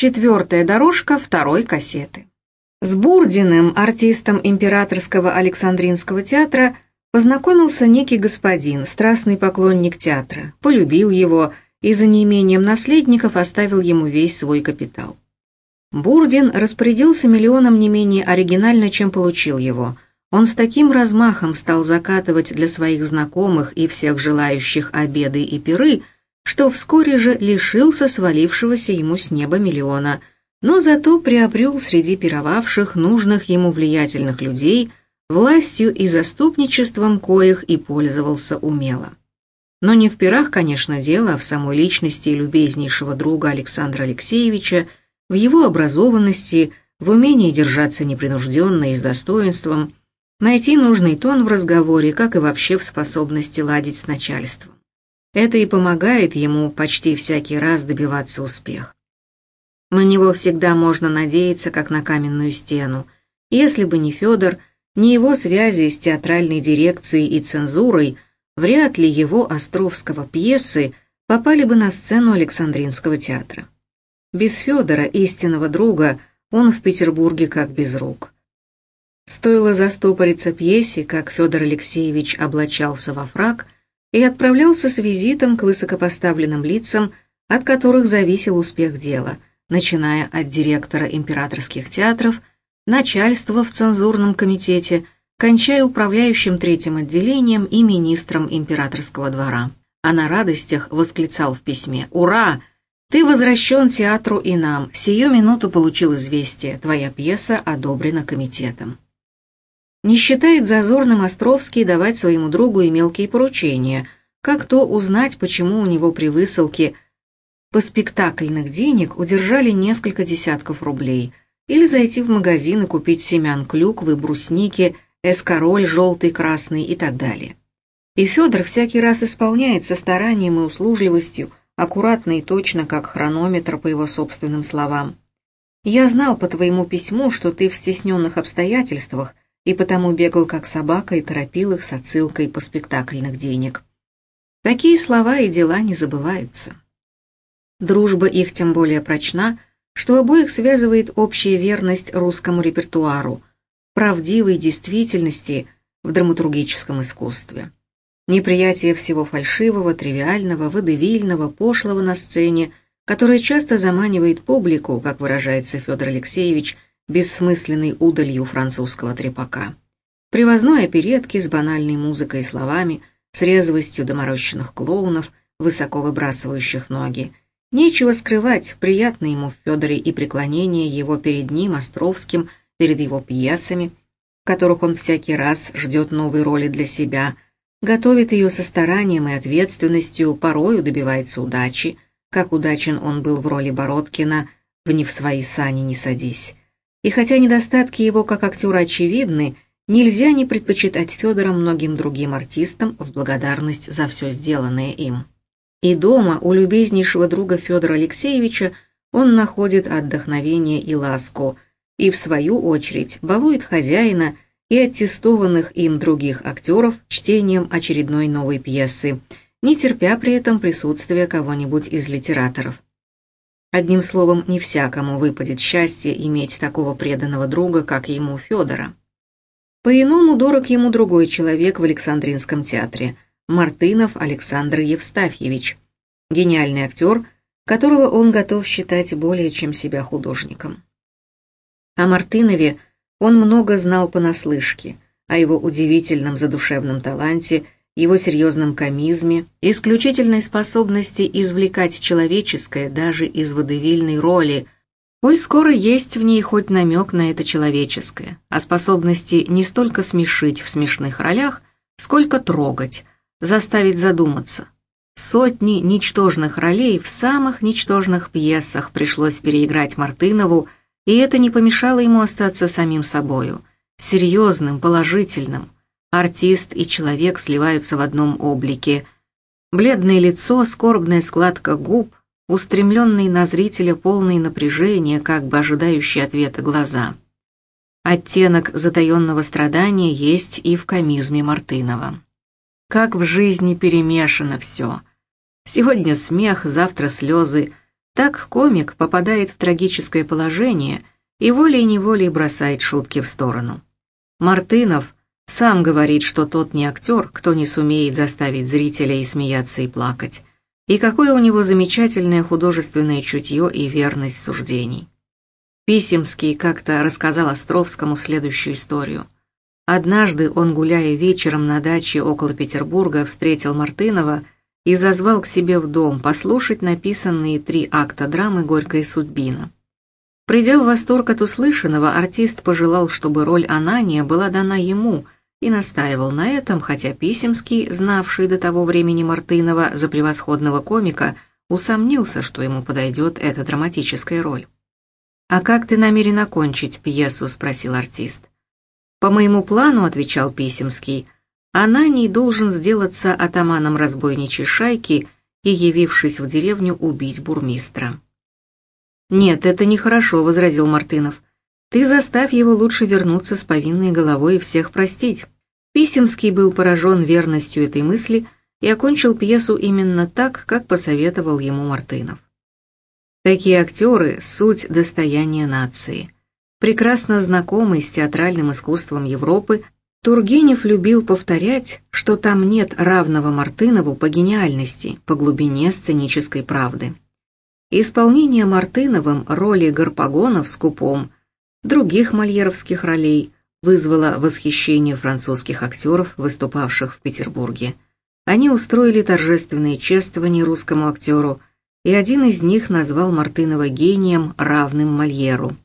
Четвертая дорожка второй кассеты. С Бурдиным, артистом императорского Александринского театра, познакомился некий господин, страстный поклонник театра, полюбил его и за неимением наследников оставил ему весь свой капитал. Бурдин распорядился миллионом не менее оригинально, чем получил его. Он с таким размахом стал закатывать для своих знакомых и всех желающих обеды и пиры, что вскоре же лишился свалившегося ему с неба миллиона, но зато приобрел среди пировавших нужных ему влиятельных людей, властью и заступничеством коих и пользовался умело. Но не в пирах, конечно, дело, а в самой личности любезнейшего друга Александра Алексеевича, в его образованности, в умении держаться непринужденно и с достоинством, найти нужный тон в разговоре, как и вообще в способности ладить с начальством. Это и помогает ему почти всякий раз добиваться успеха. На него всегда можно надеяться, как на каменную стену. Если бы не Федор, ни его связи с театральной дирекцией и цензурой, вряд ли его Островского пьесы попали бы на сцену Александринского театра. Без Федора, истинного друга, он в Петербурге как без рук. Стоило застопориться пьесе, как Федор Алексеевич облачался во фраг и отправлялся с визитом к высокопоставленным лицам, от которых зависел успех дела, начиная от директора императорских театров, начальства в цензурном комитете, кончая управляющим третьим отделением и министром императорского двора. А на радостях восклицал в письме «Ура! «Ты возвращен театру и нам. Сию минуту получил известие. Твоя пьеса одобрена комитетом». Не считает зазорным Островский давать своему другу и мелкие поручения, как то узнать, почему у него при высылке по спектакльных денег удержали несколько десятков рублей, или зайти в магазин и купить семян клюквы, брусники, эскороль желтый, красный и так далее. И Федор всякий раз исполняет со старанием и услужливостью аккуратно и точно, как хронометр, по его собственным словам. «Я знал по твоему письму, что ты в стесненных обстоятельствах, и потому бегал как собака и торопил их с отсылкой по спектакльных денег». Такие слова и дела не забываются. Дружба их тем более прочна, что обоих связывает общая верность русскому репертуару, правдивой действительности в драматургическом искусстве неприятие всего фальшивого, тривиального, водевильного, пошлого на сцене, которое часто заманивает публику, как выражается Федор Алексеевич, бессмысленной удалью французского трепака. Привозной оперетки с банальной музыкой и словами, с резвостью доморощенных клоунов, высоко выбрасывающих ноги. Нечего скрывать, приятно ему в Федоре и преклонение его перед ним, Островским, перед его пьесами, в которых он всякий раз ждет новой роли для себя – готовит ее со старанием и ответственностью, порою добивается удачи, как удачен он был в роли Бородкина в «Не в свои сани не садись». И хотя недостатки его как актера очевидны, нельзя не предпочитать Федора многим другим артистам в благодарность за все сделанное им. И дома у любезнейшего друга Федора Алексеевича он находит отдохновение и ласку, и в свою очередь балует хозяина – и аттестованных им других актеров чтением очередной новой пьесы, не терпя при этом присутствия кого-нибудь из литераторов. Одним словом, не всякому выпадет счастье иметь такого преданного друга, как ему Федора. По-иному дорог ему другой человек в Александринском театре – Мартынов Александр Евстафьевич, гениальный актер, которого он готов считать более чем себя художником. О Мартынове – он много знал понаслышке о его удивительном задушевном таланте, его серьезном комизме, исключительной способности извлекать человеческое даже из водевильной роли, коль скоро есть в ней хоть намек на это человеческое, о способности не столько смешить в смешных ролях, сколько трогать, заставить задуматься. Сотни ничтожных ролей в самых ничтожных пьесах пришлось переиграть Мартынову, и это не помешало ему остаться самим собою, серьезным, положительным. Артист и человек сливаются в одном облике. Бледное лицо, скорбная складка губ, устремленные на зрителя полные напряжения, как бы ожидающие ответа глаза. Оттенок затаенного страдания есть и в комизме Мартынова. Как в жизни перемешано все. Сегодня смех, завтра слезы, Так комик попадает в трагическое положение и волей-неволей бросает шутки в сторону. Мартынов сам говорит, что тот не актер, кто не сумеет заставить зрителя и смеяться, и плакать. И какое у него замечательное художественное чутье и верность суждений. Писемский как-то рассказал Островскому следующую историю. Однажды он, гуляя вечером на даче около Петербурга, встретил Мартынова и зазвал к себе в дом послушать написанные три акта драмы «Горькая судьбина». Придя в восторг от услышанного, артист пожелал, чтобы роль Анания была дана ему – и настаивал на этом, хотя Писемский, знавший до того времени Мартынова за превосходного комика, усомнился, что ему подойдет эта драматическая роль. «А как ты намерен окончить пьесу?» – спросил артист. «По моему плану», – отвечал Писемский, – «Ананий должен сделаться атаманом разбойничьей шайки и, явившись в деревню, убить бурмистра». «Нет, это нехорошо», – возразил Мартынов. Ты заставь его лучше вернуться с повинной головой и всех простить. Писемский был поражен верностью этой мысли и окончил пьесу именно так, как посоветовал ему Мартынов. Такие актеры – суть достояния нации. Прекрасно знакомый с театральным искусством Европы, Тургенев любил повторять, что там нет равного Мартынову по гениальности, по глубине сценической правды. Исполнение Мартыновым роли Гарпагона в «Скупом» других мольеровских ролей вызвало восхищение французских актеров, выступавших в Петербурге. Они устроили торжественные чествования русскому актеру, и один из них назвал Мартынова гением, равным Мольеру.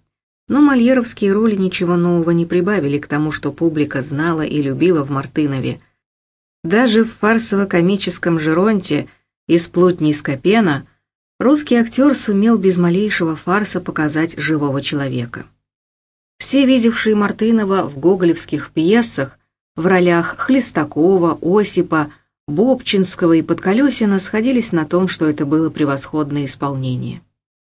Но мольеровские роли ничего нового не прибавили к тому, что публика знала и любила в Мартынове. Даже в фарсово-комическом «Жеронте» из плотни Скопена русский актер сумел без малейшего фарса показать живого человека. Все видевшие Мартынова в гоголевских пьесах в ролях Хлестакова, Осипа, Бобчинского и Подколесина сходились на том, что это было превосходное исполнение.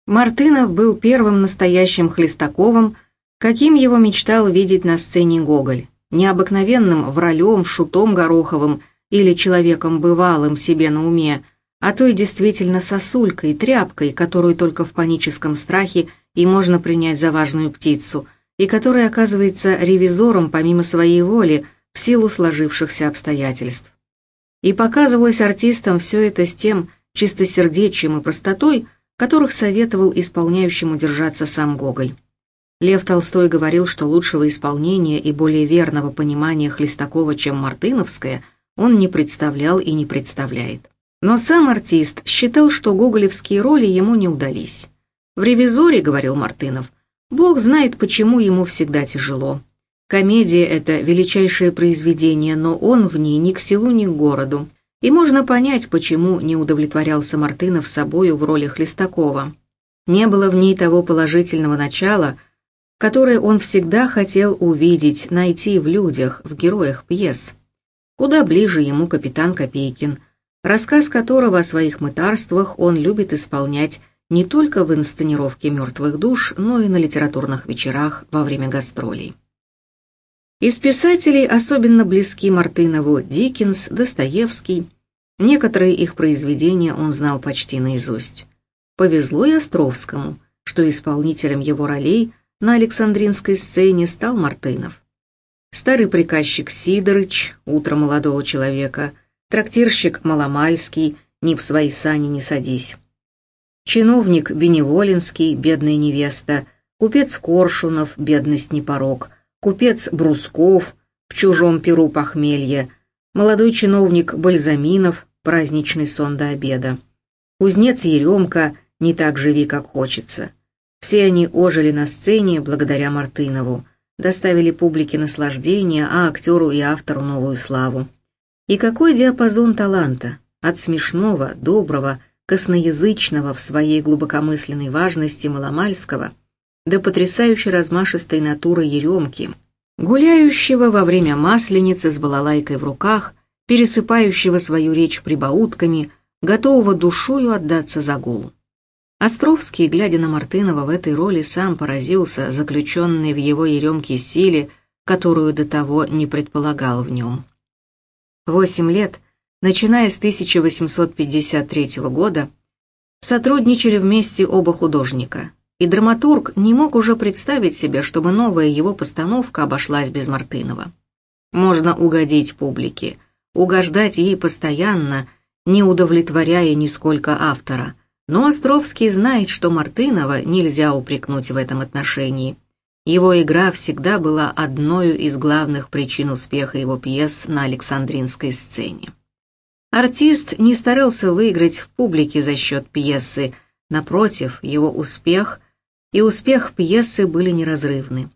Мартынов был первым настоящим Хлестаковым, каким его мечтал видеть на сцене Гоголь, необыкновенным вралем, шутом Гороховым или человеком бывалым себе на уме, а то и действительно сосулькой, тряпкой, которую только в паническом страхе и можно принять за важную птицу – и который оказывается ревизором помимо своей воли в силу сложившихся обстоятельств. И показывалось артистам все это с тем чистосердечием и простотой, которых советовал исполняющему держаться сам Гоголь. Лев Толстой говорил, что лучшего исполнения и более верного понимания Хлестакова, чем Мартыновское, он не представлял и не представляет. Но сам артист считал, что гоголевские роли ему не удались. «В «Ревизоре», — говорил Мартынов, Бог знает, почему ему всегда тяжело. Комедия — это величайшее произведение, но он в ней ни к селу, ни к городу. И можно понять, почему не удовлетворялся Мартынов собою в роли Хлестакова. Не было в ней того положительного начала, которое он всегда хотел увидеть, найти в людях, в героях пьес. Куда ближе ему капитан Копейкин, рассказ которого о своих мытарствах он любит исполнять не только в инсценировке «Мертвых душ», но и на литературных вечерах во время гастролей. Из писателей особенно близки Мартынову Диккенс, Достоевский. Некоторые их произведения он знал почти наизусть. Повезло и Островскому, что исполнителем его ролей на Александринской сцене стал Мартынов. Старый приказчик Сидорыч, утро молодого человека, трактирщик Маломальский, ни в свои сани не садись чиновник Беневолинский, бедная невеста, купец Коршунов, бедность не порог, купец Брусков, в чужом перу похмелье, молодой чиновник Бальзаминов, праздничный сон до обеда, кузнец Еремка, не так живи, как хочется. Все они ожили на сцене благодаря Мартынову, доставили публике наслаждение, а актеру и автору новую славу. И какой диапазон таланта, от смешного, доброго, косноязычного в своей глубокомысленной важности Маломальского до потрясающей размашистой натуры Еремки, гуляющего во время масленицы с балалайкой в руках, пересыпающего свою речь прибаутками, готового душою отдаться за гул. Островский, глядя на Мартынова в этой роли, сам поразился заключенной в его Еремке силе, которую до того не предполагал в нем. Восемь лет – Начиная с 1853 года, Сотрудничали вместе оба художника, и драматург не мог уже представить себе, чтобы новая его постановка обошлась без Мартынова. Можно угодить публике, угождать ей постоянно, не удовлетворяя нисколько автора. Но Островский знает, что Мартынова нельзя упрекнуть в этом отношении. Его игра всегда была одной из главных причин успеха его пьес на Александринской сцене. Артист не старался выиграть в публике за счет пьесы, напротив, его успех и успех пьесы были неразрывны.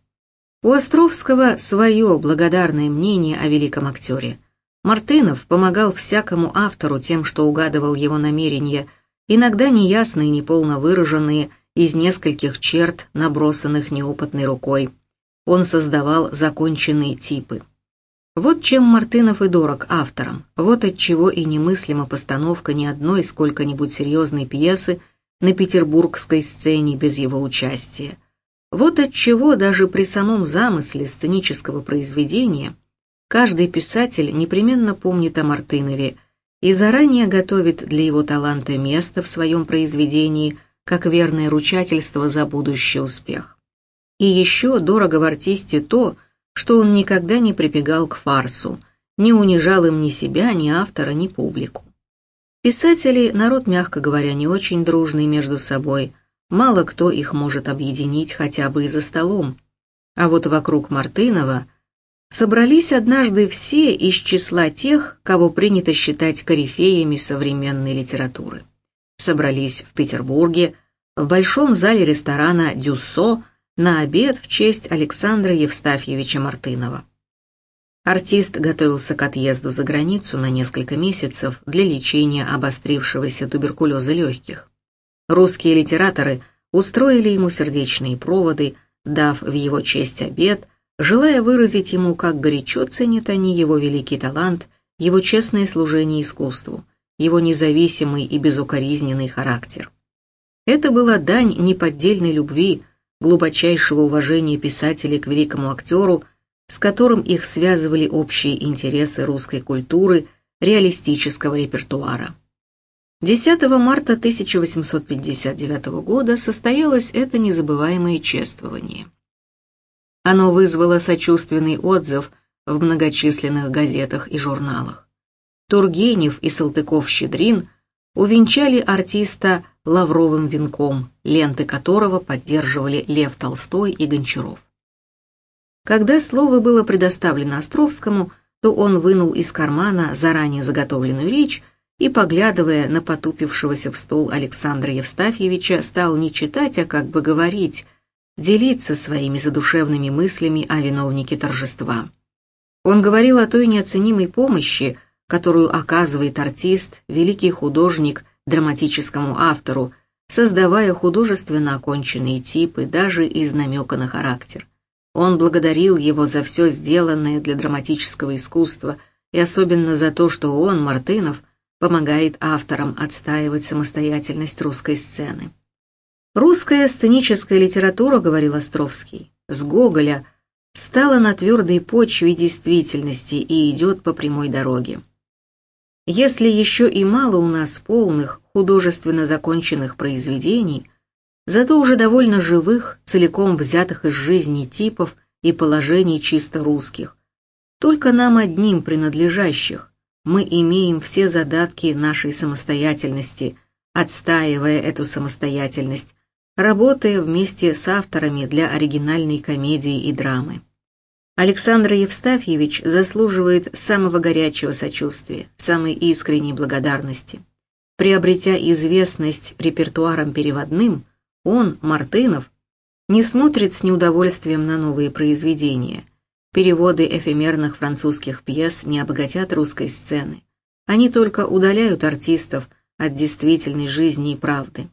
У Островского свое благодарное мнение о великом актере. Мартынов помогал всякому автору тем, что угадывал его намерения, иногда неясные неполно выраженные, из нескольких черт, набросанных неопытной рукой. Он создавал законченные типы. Вот чем Мартынов и дорог авторам, вот отчего и немыслима постановка ни одной сколько-нибудь серьезной пьесы на петербургской сцене без его участия. Вот отчего даже при самом замысле сценического произведения каждый писатель непременно помнит о Мартынове и заранее готовит для его таланта место в своем произведении как верное ручательство за будущий успех. И еще дорого в артисте то, что он никогда не прибегал к фарсу, не унижал им ни себя, ни автора, ни публику. Писатели – народ, мягко говоря, не очень дружный между собой, мало кто их может объединить хотя бы и за столом. А вот вокруг Мартынова собрались однажды все из числа тех, кого принято считать корифеями современной литературы. Собрались в Петербурге, в большом зале ресторана «Дюссо», на обед в честь Александра Евстафьевича Мартынова. Артист готовился к отъезду за границу на несколько месяцев для лечения обострившегося туберкулеза легких. Русские литераторы устроили ему сердечные проводы, дав в его честь обед, желая выразить ему, как горячо ценят они его великий талант, его честное служение искусству, его независимый и безукоризненный характер. Это была дань неподдельной любви, глубочайшего уважения писателей к великому актеру, с которым их связывали общие интересы русской культуры, реалистического репертуара. 10 марта 1859 года состоялось это незабываемое чествование. Оно вызвало сочувственный отзыв в многочисленных газетах и журналах. Тургенев и Салтыков-Щедрин увенчали артиста лавровым венком, ленты которого поддерживали Лев Толстой и Гончаров. Когда слово было предоставлено Островскому, то он вынул из кармана заранее заготовленную речь и, поглядывая на потупившегося в стол Александра Евстафьевича, стал не читать, а как бы говорить, делиться своими задушевными мыслями о виновнике торжества. Он говорил о той неоценимой помощи, которую оказывает артист, великий художник драматическому автору, создавая художественно оконченные типы даже из намека на характер. Он благодарил его за все сделанное для драматического искусства и особенно за то, что он, Мартынов, помогает авторам отстаивать самостоятельность русской сцены. «Русская сценическая литература, — говорил Островский, — с Гоголя стала на твердой почве действительности и идет по прямой дороге. Если еще и мало у нас полных, художественно законченных произведений, зато уже довольно живых, целиком взятых из жизни типов и положений чисто русских, только нам одним принадлежащих, мы имеем все задатки нашей самостоятельности, отстаивая эту самостоятельность, работая вместе с авторами для оригинальной комедии и драмы. Александр Евстафьевич заслуживает самого горячего сочувствия, самой искренней благодарности. Приобретя известность репертуаром переводным, он, Мартынов, не смотрит с неудовольствием на новые произведения. Переводы эфемерных французских пьес не обогатят русской сцены. Они только удаляют артистов от действительной жизни и правды.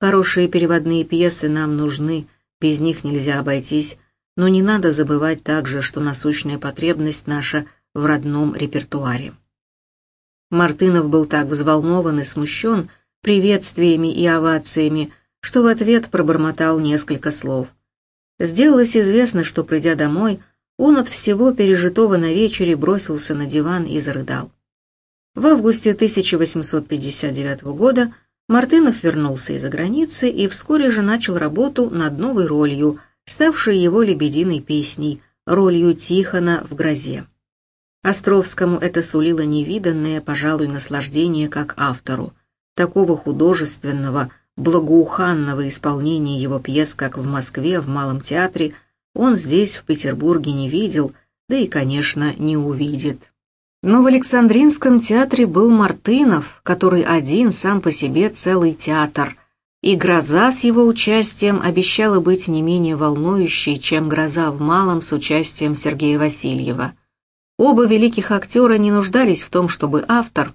Хорошие переводные пьесы нам нужны, без них нельзя обойтись, но не надо забывать также, что насущная потребность наша в родном репертуаре. Мартынов был так взволнован и смущен приветствиями и овациями, что в ответ пробормотал несколько слов. Сделалось известно, что, придя домой, он от всего пережитого на вечере бросился на диван и зарыдал. В августе 1859 года Мартынов вернулся из-за границы и вскоре же начал работу над новой ролью, ставшей его лебединой песней, ролью Тихона в «Грозе». Островскому это сулило невиданное, пожалуй, наслаждение как автору. Такого художественного, благоуханного исполнения его пьес, как в Москве, в Малом театре, он здесь, в Петербурге, не видел, да и, конечно, не увидит. Но в Александринском театре был Мартынов, который один сам по себе целый театр, и «Гроза» с его участием обещала быть не менее волнующей, чем «Гроза» в Малом с участием Сергея Васильева. Оба великих актера не нуждались в том, чтобы автор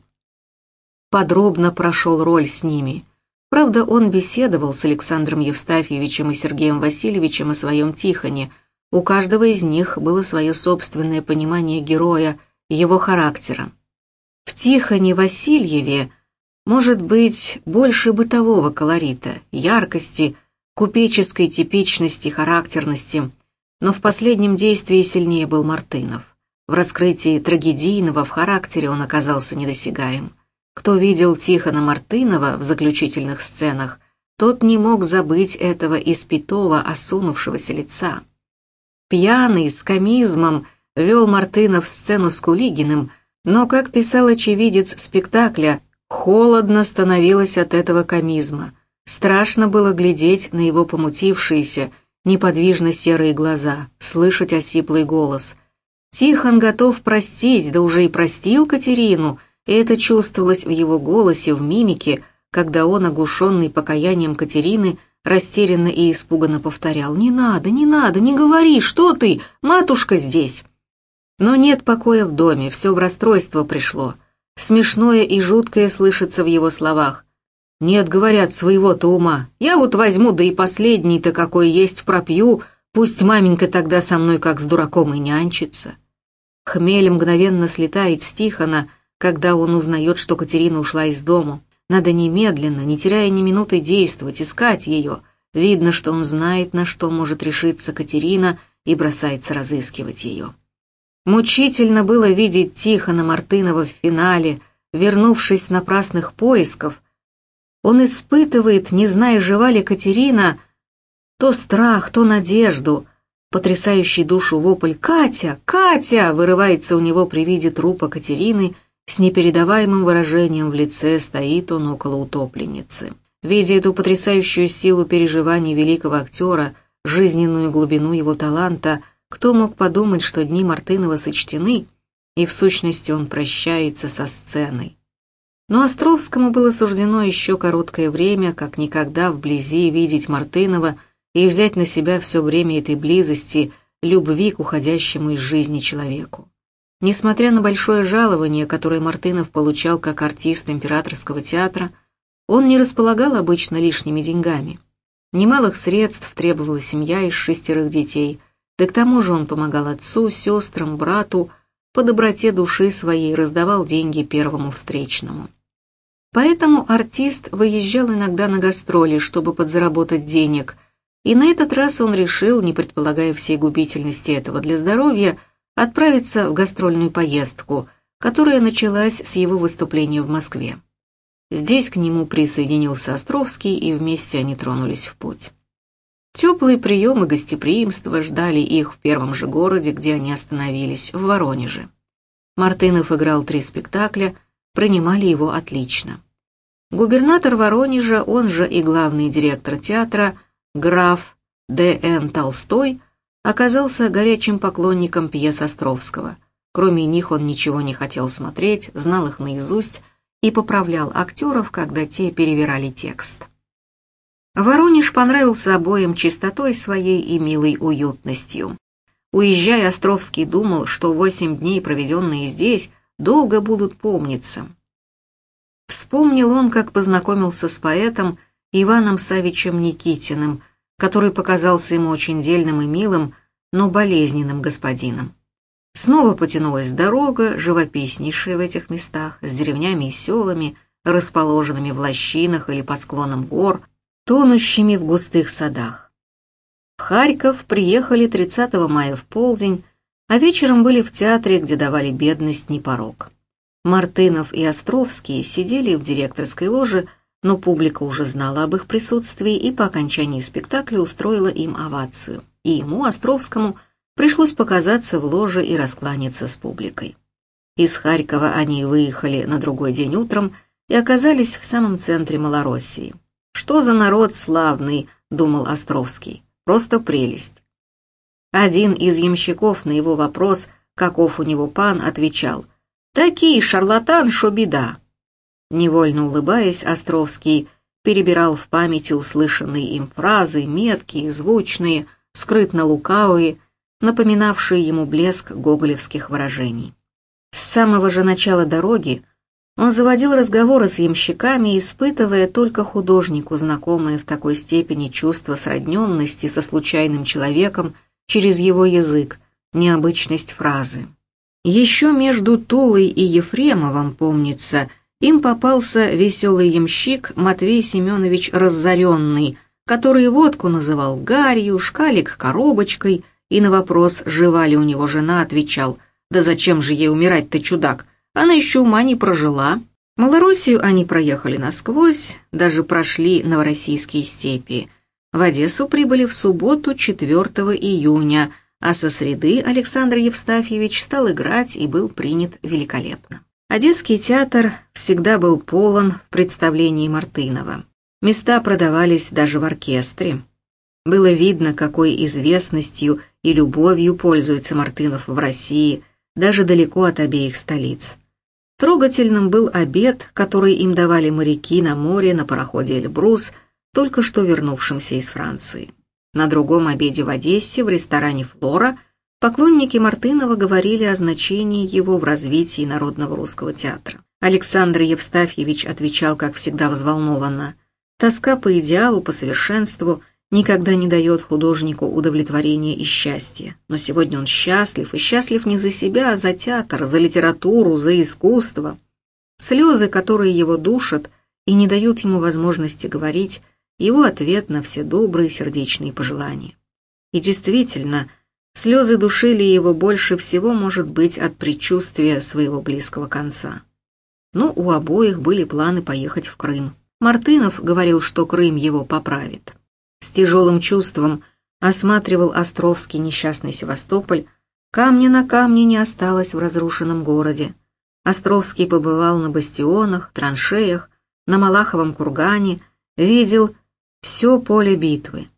подробно прошел роль с ними. Правда, он беседовал с Александром Евстафьевичем и Сергеем Васильевичем о своем Тихоне. У каждого из них было свое собственное понимание героя – его характера. В Тихоне Васильеве может быть больше бытового колорита, яркости, купеческой типичности, характерности, но в последнем действии сильнее был Мартынов. В раскрытии трагедийного в характере он оказался недосягаем. Кто видел Тихона Мартынова в заключительных сценах, тот не мог забыть этого испитого, осунувшегося лица. Пьяный, с комизмом, вел Мартынов сцену с Кулигиным, но, как писал очевидец спектакля, холодно становилось от этого комизма. Страшно было глядеть на его помутившиеся, неподвижно серые глаза, слышать осиплый голос. Тихон готов простить, да уже и простил Катерину, и это чувствовалось в его голосе, в мимике, когда он, оглушенный покаянием Катерины, растерянно и испуганно повторял «Не надо, не надо, не говори, что ты, матушка здесь!» Но нет покоя в доме, все в расстройство пришло. Смешное и жуткое слышится в его словах. «Нет, говорят, своего-то ума. Я вот возьму, да и последний-то какой есть пропью, пусть маменька тогда со мной как с дураком и нянчится». Хмель мгновенно слетает с Тихона, когда он узнает, что Катерина ушла из дому. Надо немедленно, не теряя ни минуты действовать, искать ее. Видно, что он знает, на что может решиться Катерина, и бросается разыскивать ее. Мучительно было видеть Тихона Мартынова в финале, вернувшись с напрасных поисков. Он испытывает, не зная, жива ли Катерина, то страх, то надежду. Потрясающий душу вопль «Катя! Катя!» вырывается у него при виде трупа Катерины, с непередаваемым выражением в лице стоит он около утопленницы. Видя эту потрясающую силу переживаний великого актера, жизненную глубину его таланта – кто мог подумать, что дни Мартынова сочтены, и в сущности он прощается со сценой. Но Островскому было суждено еще короткое время, как никогда вблизи видеть Мартынова и взять на себя все время этой близости, любви к уходящему из жизни человеку. Несмотря на большое жалование, которое Мартынов получал как артист императорского театра, он не располагал обычно лишними деньгами. Немалых средств требовала семья из шестерых детей – да к тому же он помогал отцу, сестрам, брату, по доброте души своей раздавал деньги первому встречному. Поэтому артист выезжал иногда на гастроли, чтобы подзаработать денег, и на этот раз он решил, не предполагая всей губительности этого для здоровья, отправиться в гастрольную поездку, которая началась с его выступления в Москве. Здесь к нему присоединился Островский, и вместе они тронулись в путь. Теплые приемы гостеприимства ждали их в первом же городе, где они остановились, в Воронеже. Мартынов играл три спектакля, принимали его отлично. Губернатор Воронежа, он же и главный директор театра, граф Д.Н. Толстой, оказался горячим поклонником пьес Островского. Кроме них он ничего не хотел смотреть, знал их наизусть и поправлял актеров, когда те перевирали текст. Воронеж понравился обоим чистотой своей и милой уютностью. Уезжая, Островский думал, что восемь дней, проведенные здесь, долго будут помниться. Вспомнил он, как познакомился с поэтом Иваном Савичем Никитиным, который показался ему очень дельным и милым, но болезненным господином. Снова потянулась дорога, живописнейшая в этих местах, с деревнями и селами, расположенными в лощинах или по склонам гор, тонущими в густых садах. В Харьков приехали 30 мая в полдень, а вечером были в театре, где давали бедность не порог. Мартынов и Островский сидели в директорской ложе, но публика уже знала об их присутствии и по окончании спектакля устроила им овацию. И ему, Островскому, пришлось показаться в ложе и раскланяться с публикой. Из Харькова они выехали на другой день утром и оказались в самом центре Малороссии. «Что за народ славный!» — думал Островский. «Просто прелесть!» Один из ямщиков на его вопрос, каков у него пан, отвечал «Такие шарлатан, шо беда!» Невольно улыбаясь, Островский перебирал в памяти услышанные им фразы, меткие, звучные, скрытно лукавые, напоминавшие ему блеск гоголевских выражений. С самого же начала дороги он заводил разговоры с ямщиками, испытывая только художнику знакомое в такой степени чувство сродненности со случайным человеком через его язык, необычность фразы. Еще между Тулой и Ефремовым, помнится, им попался веселый ямщик Матвей Семенович Разоренный, который водку называл гарью, шкалик коробочкой, и на вопрос, жива ли у него жена, отвечал «Да зачем же ей умирать, ты чудак? Она еще ума не прожила». Малороссию они проехали насквозь, даже прошли новороссийские степи. В Одессу прибыли в субботу 4 июня, а со среды Александр Евстафьевич стал играть и был принят великолепно. Одесский театр всегда был полон в представлении Мартынова. Места продавались даже в оркестре. Было видно, какой известностью и любовью пользуется Мартынов в России, даже далеко от обеих столиц. Трогательным был обед, который им давали моряки на море на пароходе «Эльбрус», только что вернувшимся из Франции. На другом обеде в Одессе в ресторане «Флора» Поклонники Мартынова говорили о значении его в развитии народного русского театра. Александр Евстафьевич отвечал, как всегда, взволнованно. Тоска по идеалу, по совершенству никогда не дает художнику удовлетворения и счастья. Но сегодня он счастлив, и счастлив не за себя, а за театр, за литературу, за искусство. Слезы, которые его душат и не дают ему возможности говорить, его ответ на все добрые сердечные пожелания. И действительно, Слезы душили его больше всего, может быть, от предчувствия своего близкого конца. Но у обоих были планы поехать в Крым. Мартынов говорил, что Крым его поправит. С тяжелым чувством осматривал Островский несчастный Севастополь, камня на камне не осталось в разрушенном городе. Островский побывал на бастионах, траншеях, на Малаховом кургане, видел все поле битвы.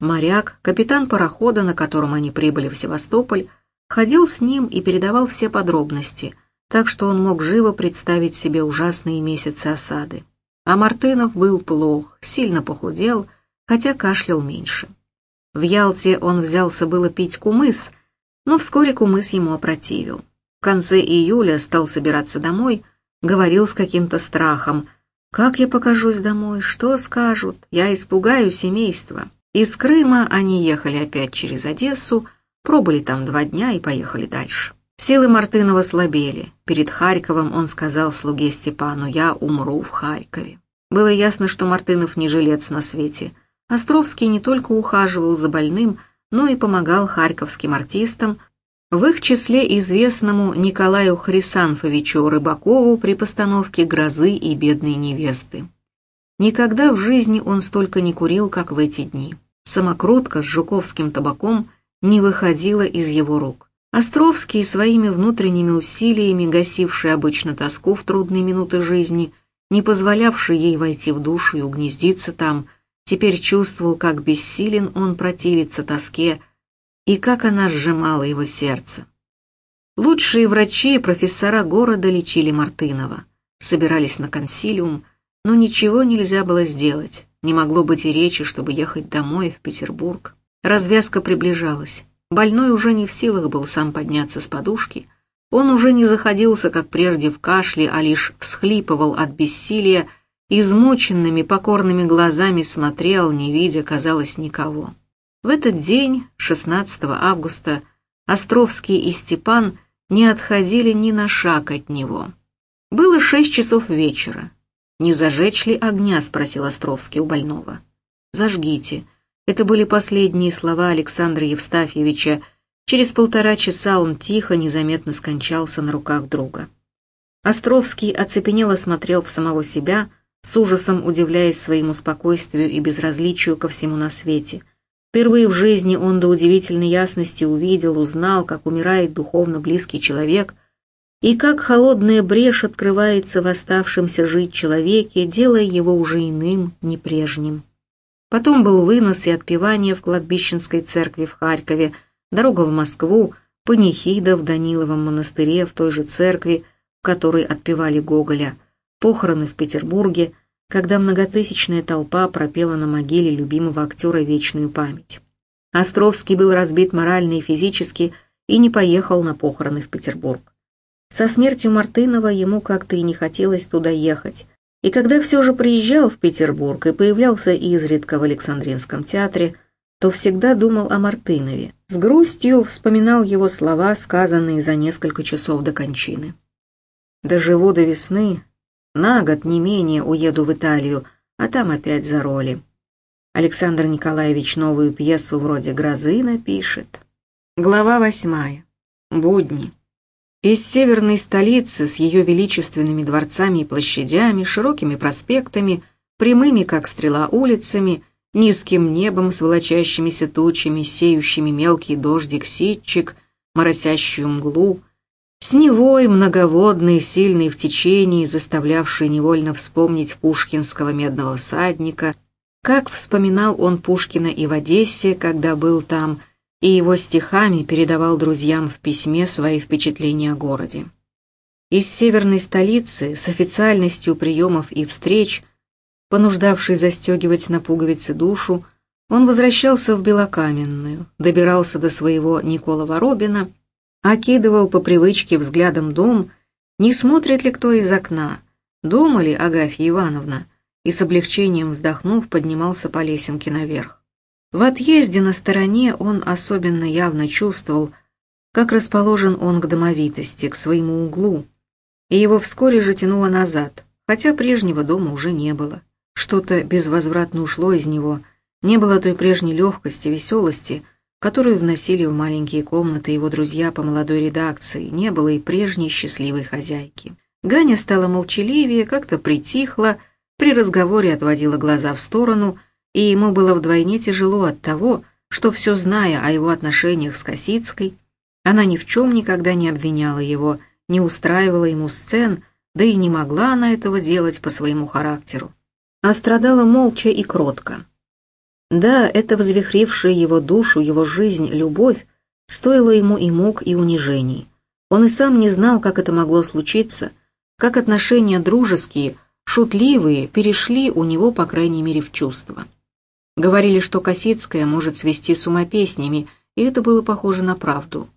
Моряк, капитан парохода, на котором они прибыли в Севастополь, ходил с ним и передавал все подробности, так что он мог живо представить себе ужасные месяцы осады. А Мартынов был плох, сильно похудел, хотя кашлял меньше. В Ялте он взялся было пить кумыс, но вскоре кумыс ему опротивил. В конце июля стал собираться домой, говорил с каким-то страхом. «Как я покажусь домой? Что скажут? Я испугаю семейство». Из Крыма они ехали опять через Одессу, пробыли там два дня и поехали дальше. Силы Мартынова слабели. Перед Харьковом он сказал слуге Степану «Я умру в Харькове». Было ясно, что Мартынов не жилец на свете. Островский не только ухаживал за больным, но и помогал харьковским артистам, в их числе известному Николаю Хрисанфовичу Рыбакову при постановке «Грозы и бедной невесты». Никогда в жизни он столько не курил, как в эти дни. Самокрутка с жуковским табаком не выходила из его рук. Островский, своими внутренними усилиями, гасивший обычно тоску в трудные минуты жизни, не позволявший ей войти в душу и угнездиться там, теперь чувствовал, как бессилен он противиться тоске и как она сжимала его сердце. Лучшие врачи и профессора города лечили Мартынова, собирались на консилиум, но ничего нельзя было сделать. Не могло быть и речи, чтобы ехать домой, в Петербург. Развязка приближалась. Больной уже не в силах был сам подняться с подушки. Он уже не заходился, как прежде, в кашле, а лишь всхлипывал от бессилия, измученными покорными глазами смотрел, не видя, казалось, никого. В этот день, 16 августа, Островский и Степан не отходили ни на шаг от него. Было шесть часов вечера. «Не зажечь ли огня?» — спросил Островский у больного. «Зажгите». Это были последние слова Александра Евстафьевича. Через полтора часа он тихо, незаметно скончался на руках друга. Островский оцепенело смотрел в самого себя, с ужасом удивляясь своему спокойствию и безразличию ко всему на свете. Впервые в жизни он до удивительной ясности увидел, узнал, как умирает духовно близкий человек, и как холодная брешь открывается в оставшемся жить человеке, делая его уже иным, не прежним. Потом был вынос и отпевание в кладбищенской церкви в Харькове, дорога в Москву, панихида в Даниловом монастыре в той же церкви, в которой отпевали Гоголя, похороны в Петербурге, когда многотысячная толпа пропела на могиле любимого актера вечную память. Островский был разбит морально и физически и не поехал на похороны в Петербург. Со смертью Мартынова ему как-то и не хотелось туда ехать, и когда все же приезжал в Петербург и появлялся изредка в Александринском театре, то всегда думал о Мартынове. С грустью вспоминал его слова, сказанные за несколько часов до кончины. «Доживу до весны, на год не менее уеду в Италию, а там опять за роли». Александр Николаевич новую пьесу вроде «Грозы» напишет. Глава восьмая. Будни. Из северной столицы с ее величественными дворцами и площадями, широкими проспектами, прямыми, как стрела, улицами, низким небом с волочащимися тучами, сеющими мелкий дождик-ситчик, моросящую мглу, с Невой, многоводной, сильной в течении, заставлявшей невольно вспомнить пушкинского медного всадника, как вспоминал он Пушкина и в Одессе, когда был там – и его стихами передавал друзьям в письме свои впечатления о городе. Из северной столицы с официальностью приемов и встреч, понуждавший застегивать на пуговицы душу, он возвращался в Белокаменную, добирался до своего Никола Воробина, окидывал по привычке взглядом дом, не смотрит ли кто из окна, дома ли Агафья Ивановна, и с облегчением вздохнув поднимался по лесенке наверх. В отъезде на стороне он особенно явно чувствовал, как расположен он к домовитости, к своему углу, и его вскоре же тянуло назад, хотя прежнего дома уже не было. Что-то безвозвратно ушло из него, не было той прежней легкости, веселости, которую вносили в маленькие комнаты его друзья по молодой редакции, не было и прежней счастливой хозяйки. Ганя стала молчаливее, как-то притихла, при разговоре отводила глаза в сторону – и ему было вдвойне тяжело от того, что все зная о его отношениях с Косицкой, она ни в чем никогда не обвиняла его, не устраивала ему сцен, да и не могла она этого делать по своему характеру, а страдала молча и кротко. Да, это взвихрившая его душу, его жизнь, любовь, стоила ему и мук, и унижений. Он и сам не знал, как это могло случиться, как отношения дружеские, шутливые, перешли у него, по крайней мере, в чувства. Говорили, что Косицкая может свести с ума песнями, и это было похоже на правду.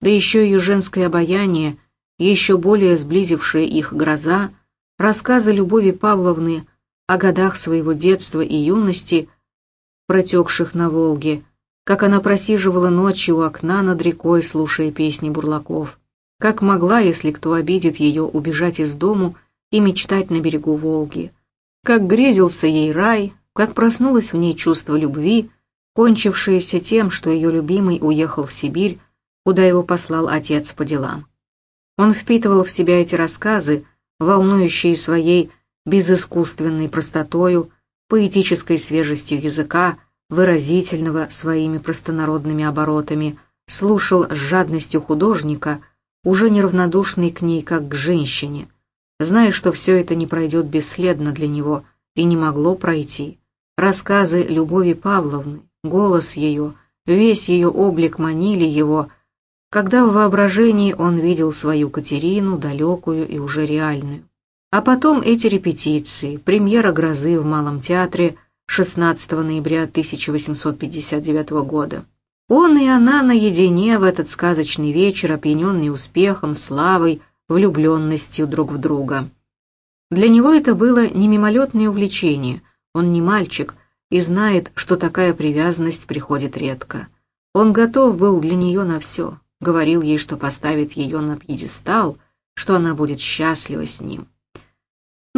Да еще ее женское обаяние, еще более сблизившая их гроза, рассказы Любови Павловны о годах своего детства и юности, протекших на Волге, как она просиживала ночью у окна над рекой, слушая песни бурлаков, как могла, если кто обидит ее, убежать из дому и мечтать на берегу Волги, как грезился ей рай, как проснулось в ней чувство любви, кончившееся тем, что ее любимый уехал в Сибирь, куда его послал отец по делам. Он впитывал в себя эти рассказы, волнующие своей безыскусственной простотою, поэтической свежестью языка, выразительного своими простонародными оборотами, слушал с жадностью художника, уже неравнодушный к ней, как к женщине, зная, что все это не пройдет бесследно для него и не могло пройти. Рассказы Любови Павловны, голос ее, весь ее облик манили его, когда в воображении он видел свою Катерину, далекую и уже реальную. А потом эти репетиции, премьера «Грозы» в Малом театре 16 ноября 1859 года. Он и она наедине в этот сказочный вечер, опьяненный успехом, славой, влюбленностью друг в друга. Для него это было не мимолетное увлечение – он не мальчик и знает, что такая привязанность приходит редко. Он готов был для нее на все, говорил ей, что поставит ее на пьедестал, что она будет счастлива с ним.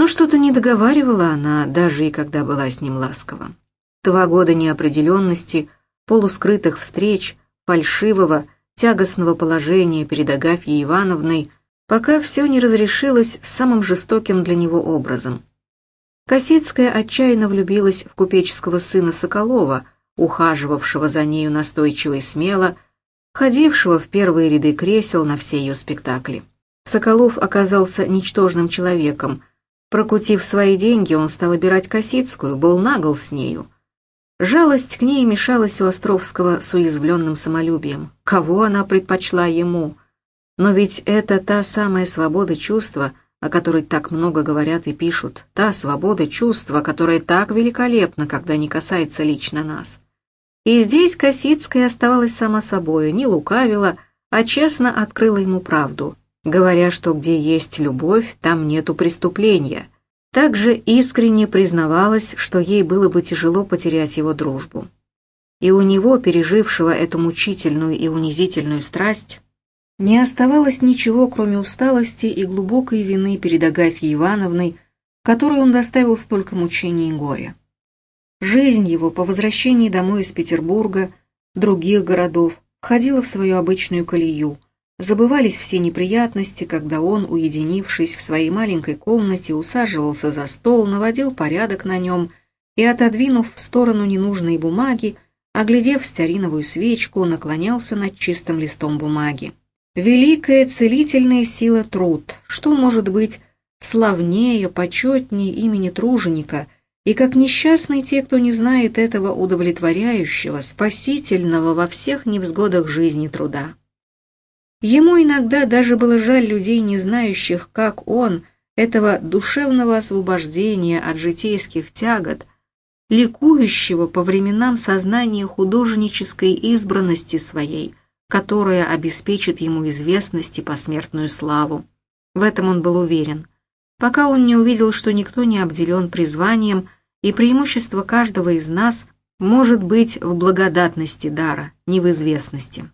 Но что-то не договаривала она, даже и когда была с ним ласкова. Два года неопределенности, полускрытых встреч, фальшивого, тягостного положения перед Агафьей Ивановной, пока все не разрешилось самым жестоким для него образом. Косицкая отчаянно влюбилась в купеческого сына Соколова, ухаживавшего за нею настойчиво и смело, ходившего в первые ряды кресел на все ее спектакли. Соколов оказался ничтожным человеком. Прокутив свои деньги, он стал обирать Косицкую, был нагл с нею. Жалость к ней мешалась у Островского с уязвленным самолюбием. Кого она предпочла ему? Но ведь это та самая свобода чувства — о которой так много говорят и пишут, та свобода чувства, которая так великолепна, когда не касается лично нас. И здесь Косицкая оставалась сама собою, не лукавила, а честно открыла ему правду, говоря, что где есть любовь, там нету преступления. Также искренне признавалась, что ей было бы тяжело потерять его дружбу. И у него, пережившего эту мучительную и унизительную страсть, не оставалось ничего, кроме усталости и глубокой вины перед Агафьей Ивановной, которой он доставил столько мучений и горя. Жизнь его по возвращении домой из Петербурга, других городов, входила в свою обычную колею. Забывались все неприятности, когда он, уединившись в своей маленькой комнате, усаживался за стол, наводил порядок на нем и, отодвинув в сторону ненужные бумаги, оглядев стеариновую свечку, наклонялся над чистым листом бумаги. Великая целительная сила труд, что может быть славнее, почетнее имени труженика, и как несчастны те, кто не знает этого удовлетворяющего, спасительного во всех невзгодах жизни труда. Ему иногда даже было жаль людей, не знающих, как он, этого душевного освобождения от житейских тягот, ликующего по временам сознания художнической избранности своей – которая обеспечит ему известность и посмертную славу. В этом он был уверен, пока он не увидел, что никто не обделен призванием, и преимущество каждого из нас может быть в благодатности дара, не в известности.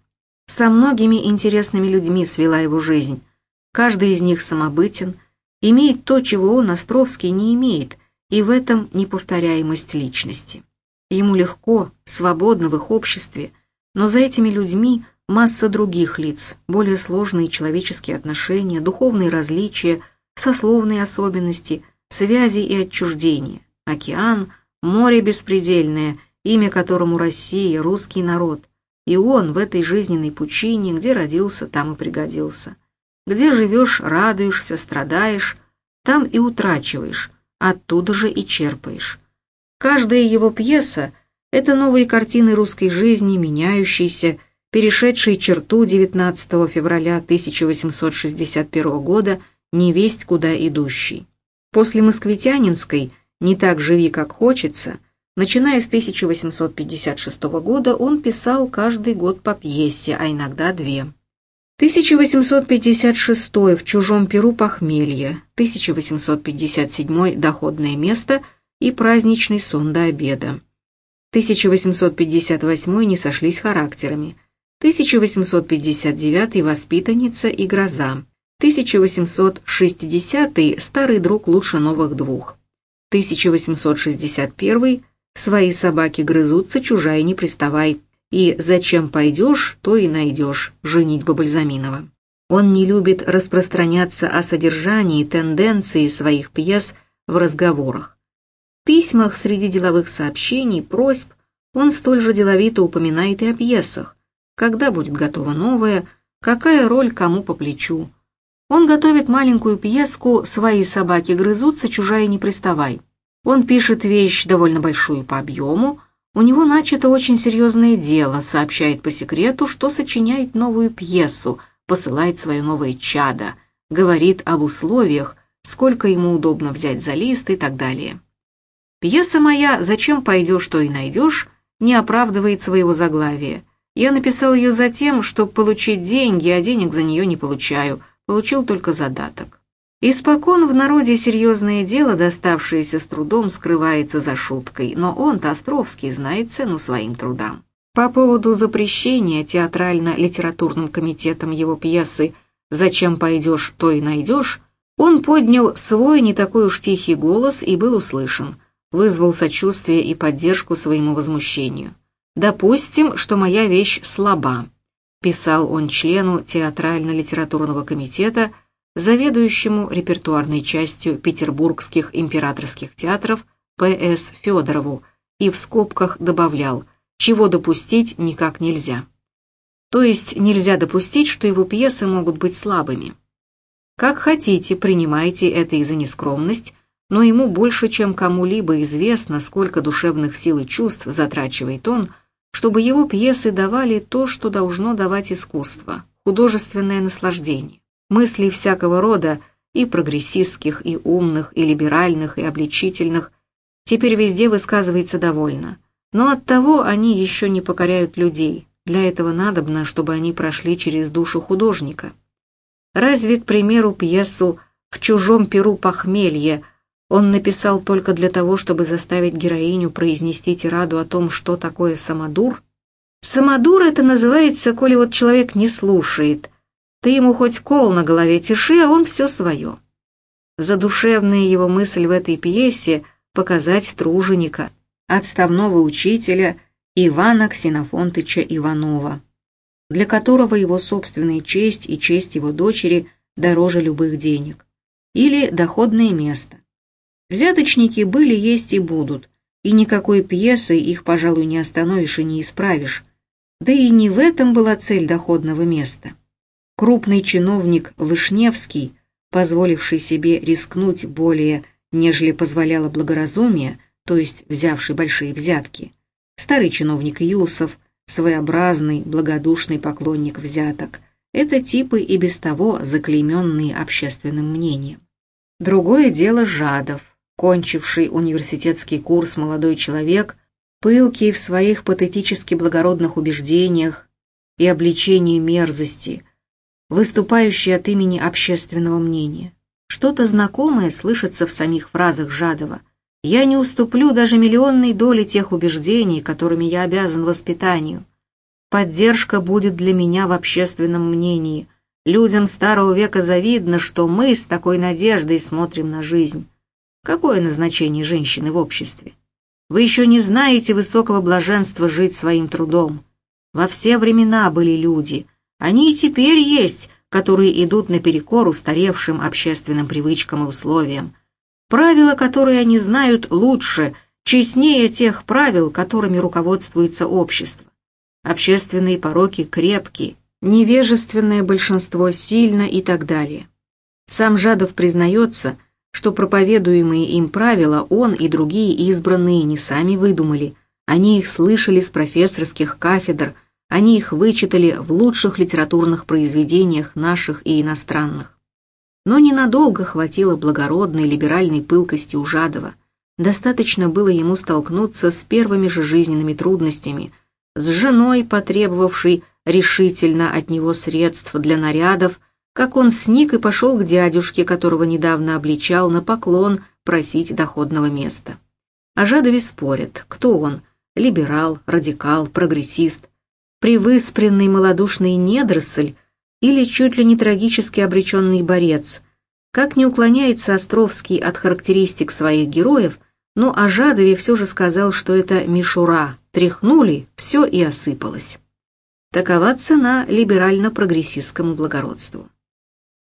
Со многими интересными людьми свела его жизнь. Каждый из них самобытен, имеет то, чего он, Островский, не имеет, и в этом неповторяемость личности. Ему легко, свободно в их обществе, но за этими людьми масса других лиц, более сложные человеческие отношения, духовные различия, сословные особенности, связи и отчуждения, океан, море беспредельное, имя которому Россия, русский народ. И он в этой жизненной пучине, где родился, там и пригодился. Где живешь, радуешься, страдаешь, там и утрачиваешь, оттуда же и черпаешь. Каждая его пьеса – это новые картины русской жизни, меняющиеся, перешедший черту 19 февраля 1861 года, невесть куда идущий. После москвитянинской «Не так живи, как хочется», начиная с 1856 года, он писал каждый год по пьесе, а иногда две. 1856 в чужом перу похмелье, 1857 доходное место и праздничный сон до обеда. 1858 не сошлись характерами. 1859 «Воспитанница и гроза», 1860 «Старый друг лучше новых двух», 1861 «Свои собаки грызутся, чужая не приставай» и «Зачем пойдешь, то и найдешь» женитьба Бальзаминова. Он не любит распространяться о содержании тенденции своих пьес в разговорах. В письмах среди деловых сообщений, просьб он столь же деловито упоминает и о пьесах, когда будет готова новая, какая роль кому по плечу. Он готовит маленькую пьеску «Свои собаки грызутся, чужая не приставай». Он пишет вещь довольно большую по объему, у него начато очень серьезное дело, сообщает по секрету, что сочиняет новую пьесу, посылает свое новое чадо, говорит об условиях, сколько ему удобно взять за лист и так далее. Пьеса моя «Зачем пойдешь, то и найдешь» не оправдывает своего заглавия – я написал ее за тем, чтобы получить деньги, а денег за нее не получаю, получил только задаток. Испокон в народе серьезное дело, доставшееся с трудом, скрывается за шуткой, но он-то, Островский, знает цену своим трудам. По поводу запрещения театрально-литературным комитетом его пьесы «Зачем пойдешь, то и найдешь», он поднял свой не такой уж тихий голос и был услышан, вызвал сочувствие и поддержку своему возмущению. «Допустим, что моя вещь слаба», писал он члену театрально-литературного комитета заведующему репертуарной частью петербургских императорских театров П.С. Федорову и в скобках добавлял, чего допустить никак нельзя. То есть нельзя допустить, что его пьесы могут быть слабыми. Как хотите, принимайте это и за нескромность, но ему больше, чем кому-либо известно, сколько душевных сил и чувств затрачивает он, чтобы его пьесы давали то, что должно давать искусство, художественное наслаждение. Мыслей всякого рода, и прогрессистских, и умных, и либеральных, и обличительных, теперь везде высказывается довольно. Но оттого они еще не покоряют людей. Для этого надобно, чтобы они прошли через душу художника. Разве, к примеру, пьесу «В чужом перу похмелье» он написал только для того, чтобы заставить героиню произнести тираду о том, что такое самодур? Самодур это называется, коли вот человек не слушает. Ты ему хоть кол на голове тиши, а он все свое. Задушевная его мысль в этой пьесе — показать труженика, отставного учителя Ивана Ксенофонтыча Иванова, для которого его собственная честь и честь его дочери дороже любых денег. Или доходное место. Взяточники были, есть и будут, и никакой пьесой их, пожалуй, не остановишь и не исправишь. Да и не в этом была цель доходного места. Крупный чиновник Вышневский, позволивший себе рискнуть более, нежели позволяло благоразумие, то есть взявший большие взятки, старый чиновник Юсов, своеобразный, благодушный поклонник взяток, это типы и без того заклейменные общественным мнением. Другое дело Жадов, кончивший университетский курс молодой человек, пылкий в своих патетически благородных убеждениях и обличении мерзости, выступающий от имени общественного мнения. Что-то знакомое слышится в самих фразах Жадова. «Я не уступлю даже миллионной доли тех убеждений, которыми я обязан воспитанию. Поддержка будет для меня в общественном мнении. Людям старого века завидно, что мы с такой надеждой смотрим на жизнь. Какое назначение женщины в обществе? Вы еще не знаете высокого блаженства жить своим трудом. Во все времена были люди. Они и теперь есть, которые идут наперекор устаревшим общественным привычкам и условиям. Правила, которые они знают лучше, честнее тех правил, которыми руководствуется общество. Общественные пороки крепкие, невежественное большинство сильно и так далее. Сам Жадов признается – что проповедуемые им правила он и другие избранные не сами выдумали. Они их слышали с профессорских кафедр, они их вычитали в лучших литературных произведениях наших и иностранных. Но ненадолго хватило благородной либеральной пылкости у Жадова. Достаточно было ему столкнуться с первыми же жизненными трудностями, с женой, потребовавшей решительно от него средств для нарядов, как он сник и пошел к дядюшке, которого недавно обличал, на поклон просить доходного места. О Жадове спорят, кто он – либерал, радикал, прогрессист, привыспренный малодушный недоросль или чуть ли не трагически обреченный борец. Как не уклоняется Островский от характеристик своих героев, но о Жадове все же сказал, что это мишура, тряхнули, все и осыпалось. Такова цена либерально-прогрессистскому благородству.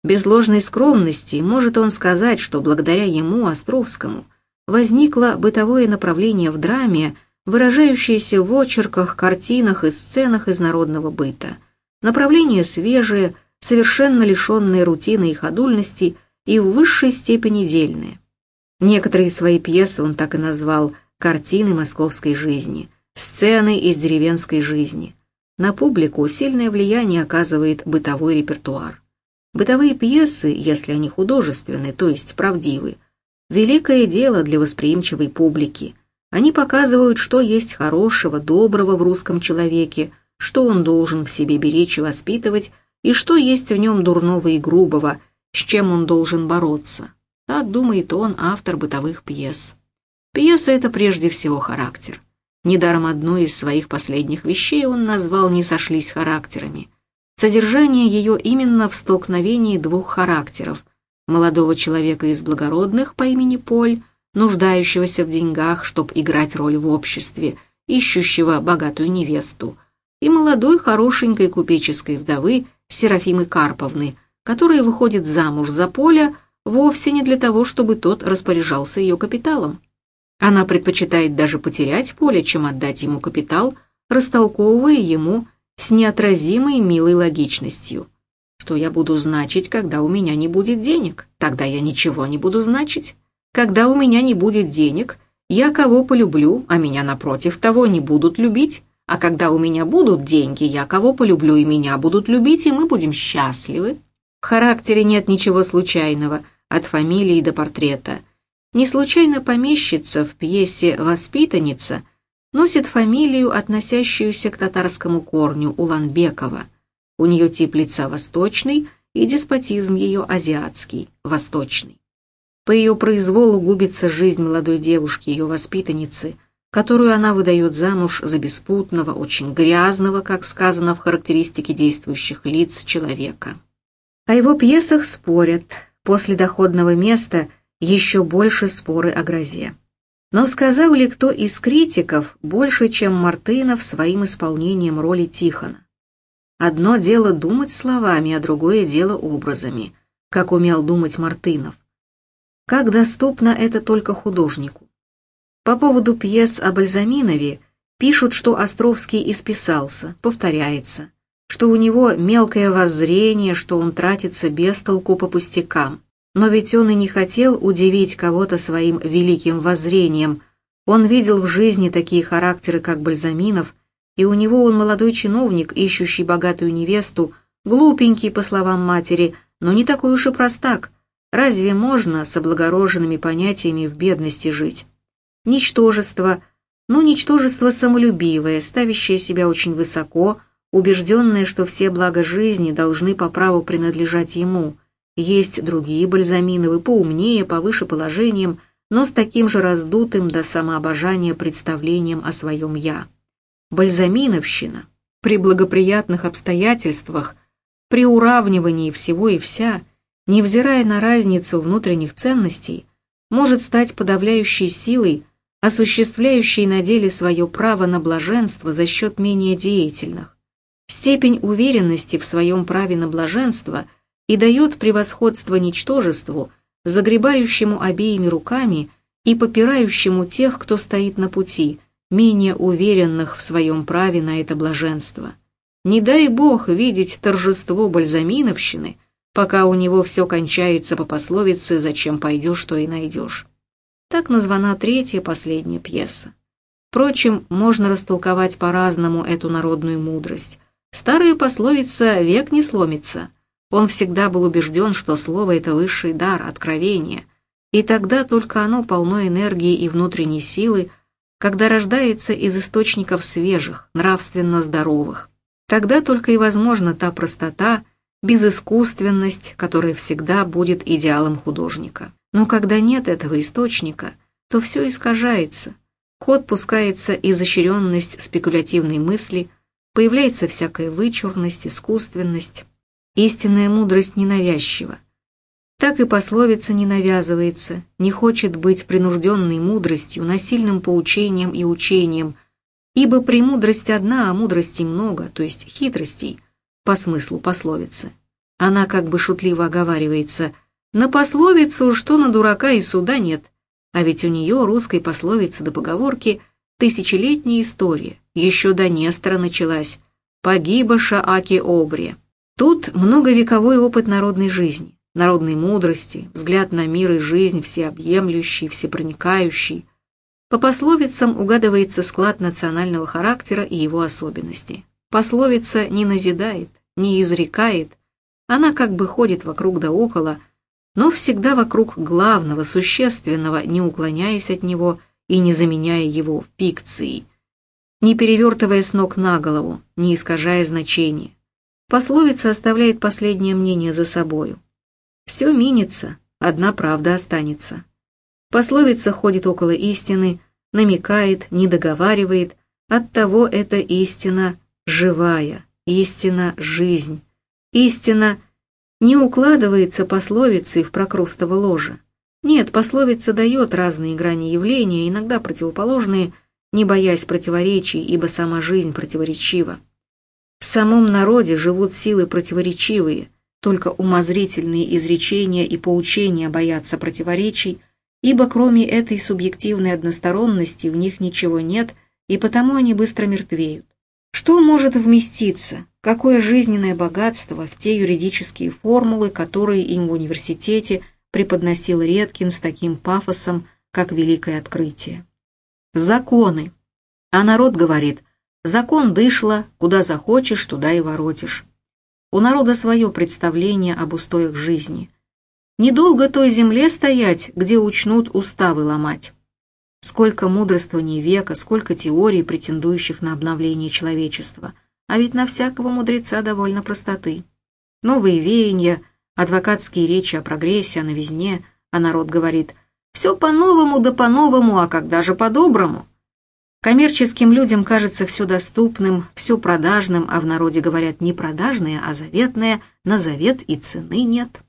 Без ложной скромности может он сказать, что благодаря ему, Островскому, возникло бытовое направление в драме, выражающееся в очерках, картинах и сценах из народного быта. Направление свежее, совершенно лишенное рутины и ходульности и в высшей степени дельное. Некоторые свои пьесы он так и назвал «Картины московской жизни», «Сцены из деревенской жизни». На публику сильное влияние оказывает бытовой репертуар. Бытовые пьесы, если они художественны, то есть правдивы, великое дело для восприимчивой публики. Они показывают, что есть хорошего, доброго в русском человеке, что он должен в себе беречь и воспитывать, и что есть в нем дурного и грубого, с чем он должен бороться. Так думает он, автор бытовых пьес. Пьеса — это прежде всего характер. Недаром одной из своих последних вещей он назвал «Не сошлись характерами». Содержание ее именно в столкновении двух характеров – молодого человека из благородных по имени Поль, нуждающегося в деньгах, чтобы играть роль в обществе, ищущего богатую невесту, и молодой хорошенькой купеческой вдовы Серафимы Карповны, которая выходит замуж за Поля вовсе не для того, чтобы тот распоряжался ее капиталом. Она предпочитает даже потерять Поля, чем отдать ему капитал, растолковывая ему с неотразимой милой логичностью. Что я буду значить, когда у меня не будет денег? Тогда я ничего не буду значить. Когда у меня не будет денег, я кого полюблю, а меня напротив того не будут любить. А когда у меня будут деньги, я кого полюблю и меня будут любить, и мы будем счастливы. В характере нет ничего случайного, от фамилии до портрета. Не случайно помещица в пьесе «Воспитанница» носит фамилию, относящуюся к татарскому корню Уланбекова. У нее тип лица восточный и деспотизм ее азиатский, восточный. По ее произволу губится жизнь молодой девушки, ее воспитанницы, которую она выдает замуж за беспутного, очень грязного, как сказано в характеристике действующих лиц, человека. О его пьесах спорят, после доходного места еще больше споры о грозе. Но сказал ли кто из критиков больше, чем Мартынов своим исполнением роли Тихона? Одно дело думать словами, а другое дело образами, как умел думать Мартынов. Как доступно это только художнику. По поводу пьес о Бальзаминове пишут, что Островский исписался, повторяется, что у него мелкое воззрение, что он тратится без толку по пустякам. Но ведь он и не хотел удивить кого-то своим великим воззрением. Он видел в жизни такие характеры, как Бальзаминов, и у него он молодой чиновник, ищущий богатую невесту, глупенький, по словам матери, но не такой уж и простак. Разве можно с облагороженными понятиями в бедности жить? Ничтожество, но ничтожество самолюбивое, ставящее себя очень высоко, убежденное, что все блага жизни должны по праву принадлежать ему – есть другие бальзаминовы, поумнее, повыше положением, но с таким же раздутым до самообожания представлением о своем «я». Бальзаминовщина при благоприятных обстоятельствах, при уравнивании всего и вся, невзирая на разницу внутренних ценностей, может стать подавляющей силой, осуществляющей на деле свое право на блаженство за счет менее деятельных. Степень уверенности в своем праве на блаженство – и дает превосходство ничтожеству, загребающему обеими руками и попирающему тех, кто стоит на пути, менее уверенных в своем праве на это блаженство. Не дай Бог видеть торжество бальзаминовщины, пока у него все кончается по пословице «зачем пойдешь, то и найдешь». Так названа третья последняя пьеса. Впрочем, можно растолковать по-разному эту народную мудрость. Старая пословица «век не сломится», он всегда был убежден, что слово — это высший дар, откровение, и тогда только оно полно энергии и внутренней силы, когда рождается из источников свежих, нравственно здоровых. Тогда только и возможна та простота, безыскусственность, которая всегда будет идеалом художника. Но когда нет этого источника, то все искажается. Ход пускается изощренность спекулятивной мысли, появляется всякая вычурность, искусственность, Истинная мудрость ненавязчива. Так и пословица не навязывается, не хочет быть принужденной мудростью, насильным поучением и учением, ибо премудрость одна, а мудрости много, то есть хитростей, по смыслу пословицы. Она как бы шутливо оговаривается, на пословицу, что на дурака и суда нет, а ведь у нее, русской пословицы до поговорки, тысячелетняя история, еще до Нестора началась, погиба Шааки Обре. Тут многовековой опыт народной жизни, народной мудрости, взгляд на мир и жизнь всеобъемлющий, всепроникающий. По пословицам угадывается склад национального характера и его особенности. Пословица не назидает, не изрекает, она как бы ходит вокруг да около, но всегда вокруг главного, существенного, не уклоняясь от него и не заменяя его фикцией, не перевертывая с ног на голову, не искажая значения. Пословица оставляет последнее мнение за собою. Все минится, одна правда останется. Пословица ходит около истины, намекает, не договаривает, оттого эта истина живая, истина – жизнь. Истина не укладывается пословицей в прокрустово ложе. Нет, пословица дает разные грани явления, иногда противоположные, не боясь противоречий, ибо сама жизнь противоречива. В самом народе живут силы противоречивые, только умозрительные изречения и поучения боятся противоречий, ибо кроме этой субъективной односторонности в них ничего нет, и потому они быстро мертвеют. Что может вместиться, какое жизненное богатство в те юридические формулы, которые им в университете преподносил Редкин с таким пафосом, как великое открытие? Законы. А народ говорит, закон дышло, куда захочешь, туда и воротишь. У народа свое представление об устоях жизни. Недолго той земле стоять, где учнут уставы ломать. Сколько мудрствований века, сколько теорий, претендующих на обновление человечества. А ведь на всякого мудреца довольно простоты. Новые веяния, адвокатские речи о прогрессе, о новизне, а народ говорит «все по-новому да по-новому, а когда же по-доброму?» Коммерческим людям кажется все доступным, все продажным, а в народе говорят не продажное, а заветное, на завет и цены нет.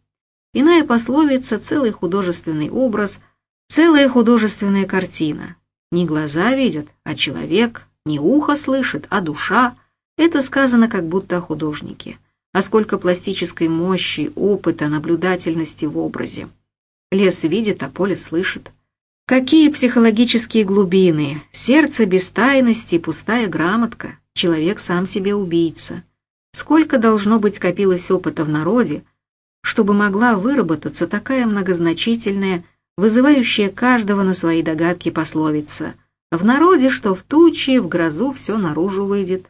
Иная пословица, целый художественный образ – Целая художественная картина. Не глаза видят, а человек, не ухо слышит, а душа. Это сказано как будто о художнике. А сколько пластической мощи, опыта, наблюдательности в образе. Лес видит, а поле слышит. Какие психологические глубины, сердце без тайности, пустая грамотка, человек сам себе убийца. Сколько должно быть скопилось опыта в народе, чтобы могла выработаться такая многозначительная вызывающая каждого на свои догадки пословица. В народе, что в туче, в грозу все наружу выйдет.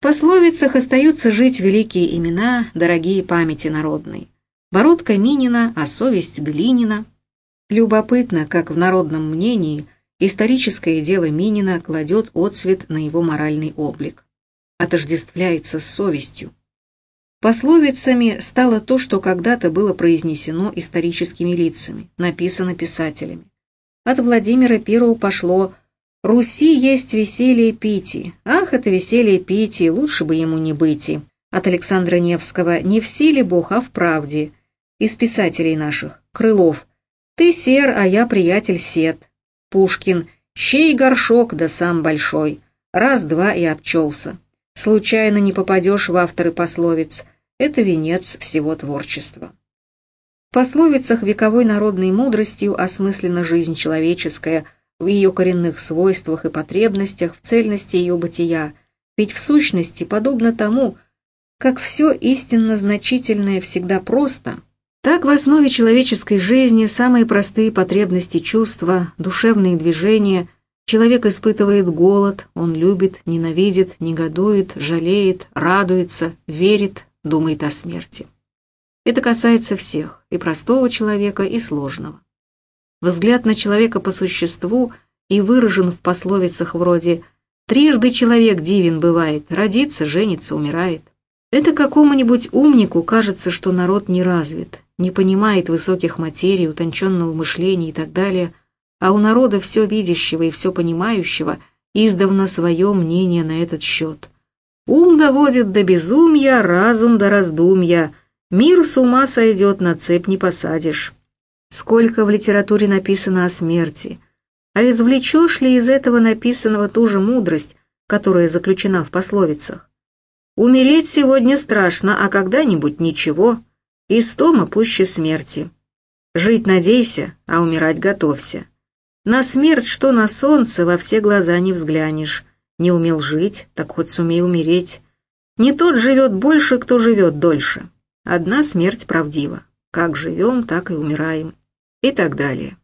В пословицах остаются жить великие имена, дорогие памяти народной. Бородка Минина, а совесть Глинина. Любопытно, как в народном мнении историческое дело Минина кладет отсвет на его моральный облик. Отождествляется с совестью. Пословицами стало то, что когда-то было произнесено историческими лицами, написано писателями. От Владимира Первого пошло «Руси есть веселье пити, ах, это веселье пити, лучше бы ему не быть». От Александра Невского «Не в силе Бог, а в правде». Из писателей наших Крылов «Ты сер, а я приятель сет». Пушкин «Щей горшок, да сам большой». Раз-два и обчелся. Случайно не попадешь в авторы пословиц. Это венец всего творчества. В пословицах вековой народной мудростью осмыслена жизнь человеческая в ее коренных свойствах и потребностях, в цельности ее бытия, ведь в сущности, подобно тому, как все истинно значительное всегда просто, так в основе человеческой жизни самые простые потребности чувства, душевные движения – Человек испытывает голод, он любит, ненавидит, негодует, жалеет, радуется, верит, думает о смерти. Это касается всех, и простого человека, и сложного. Взгляд на человека по существу и выражен в пословицах вроде «трижды человек дивен бывает, родится, женится, умирает». Это какому-нибудь умнику кажется, что народ не развит, не понимает высоких материй, утонченного мышления и так далее – а у народа все видящего и все понимающего издавна свое мнение на этот счет. Ум доводит до безумия, разум до раздумья, мир с ума сойдет, на цепь не посадишь. Сколько в литературе написано о смерти, а извлечешь ли из этого написанного ту же мудрость, которая заключена в пословицах? Умереть сегодня страшно, а когда-нибудь ничего. Истома пуще смерти. Жить надейся, а умирать готовься. На смерть, что на солнце, во все глаза не взглянешь. Не умел жить, так хоть сумей умереть. Не тот живет больше, кто живет дольше. Одна смерть правдива. Как живем, так и умираем. И так далее.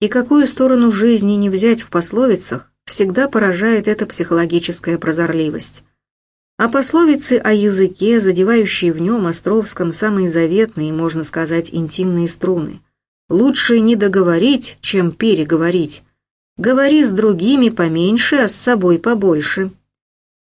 И какую сторону жизни не взять в пословицах, всегда поражает эта психологическая прозорливость. А пословицы о языке, задевающие в нем Островском самые заветные, можно сказать, интимные струны – Лучше не договорить, чем переговорить. Говори с другими поменьше, а с собой побольше.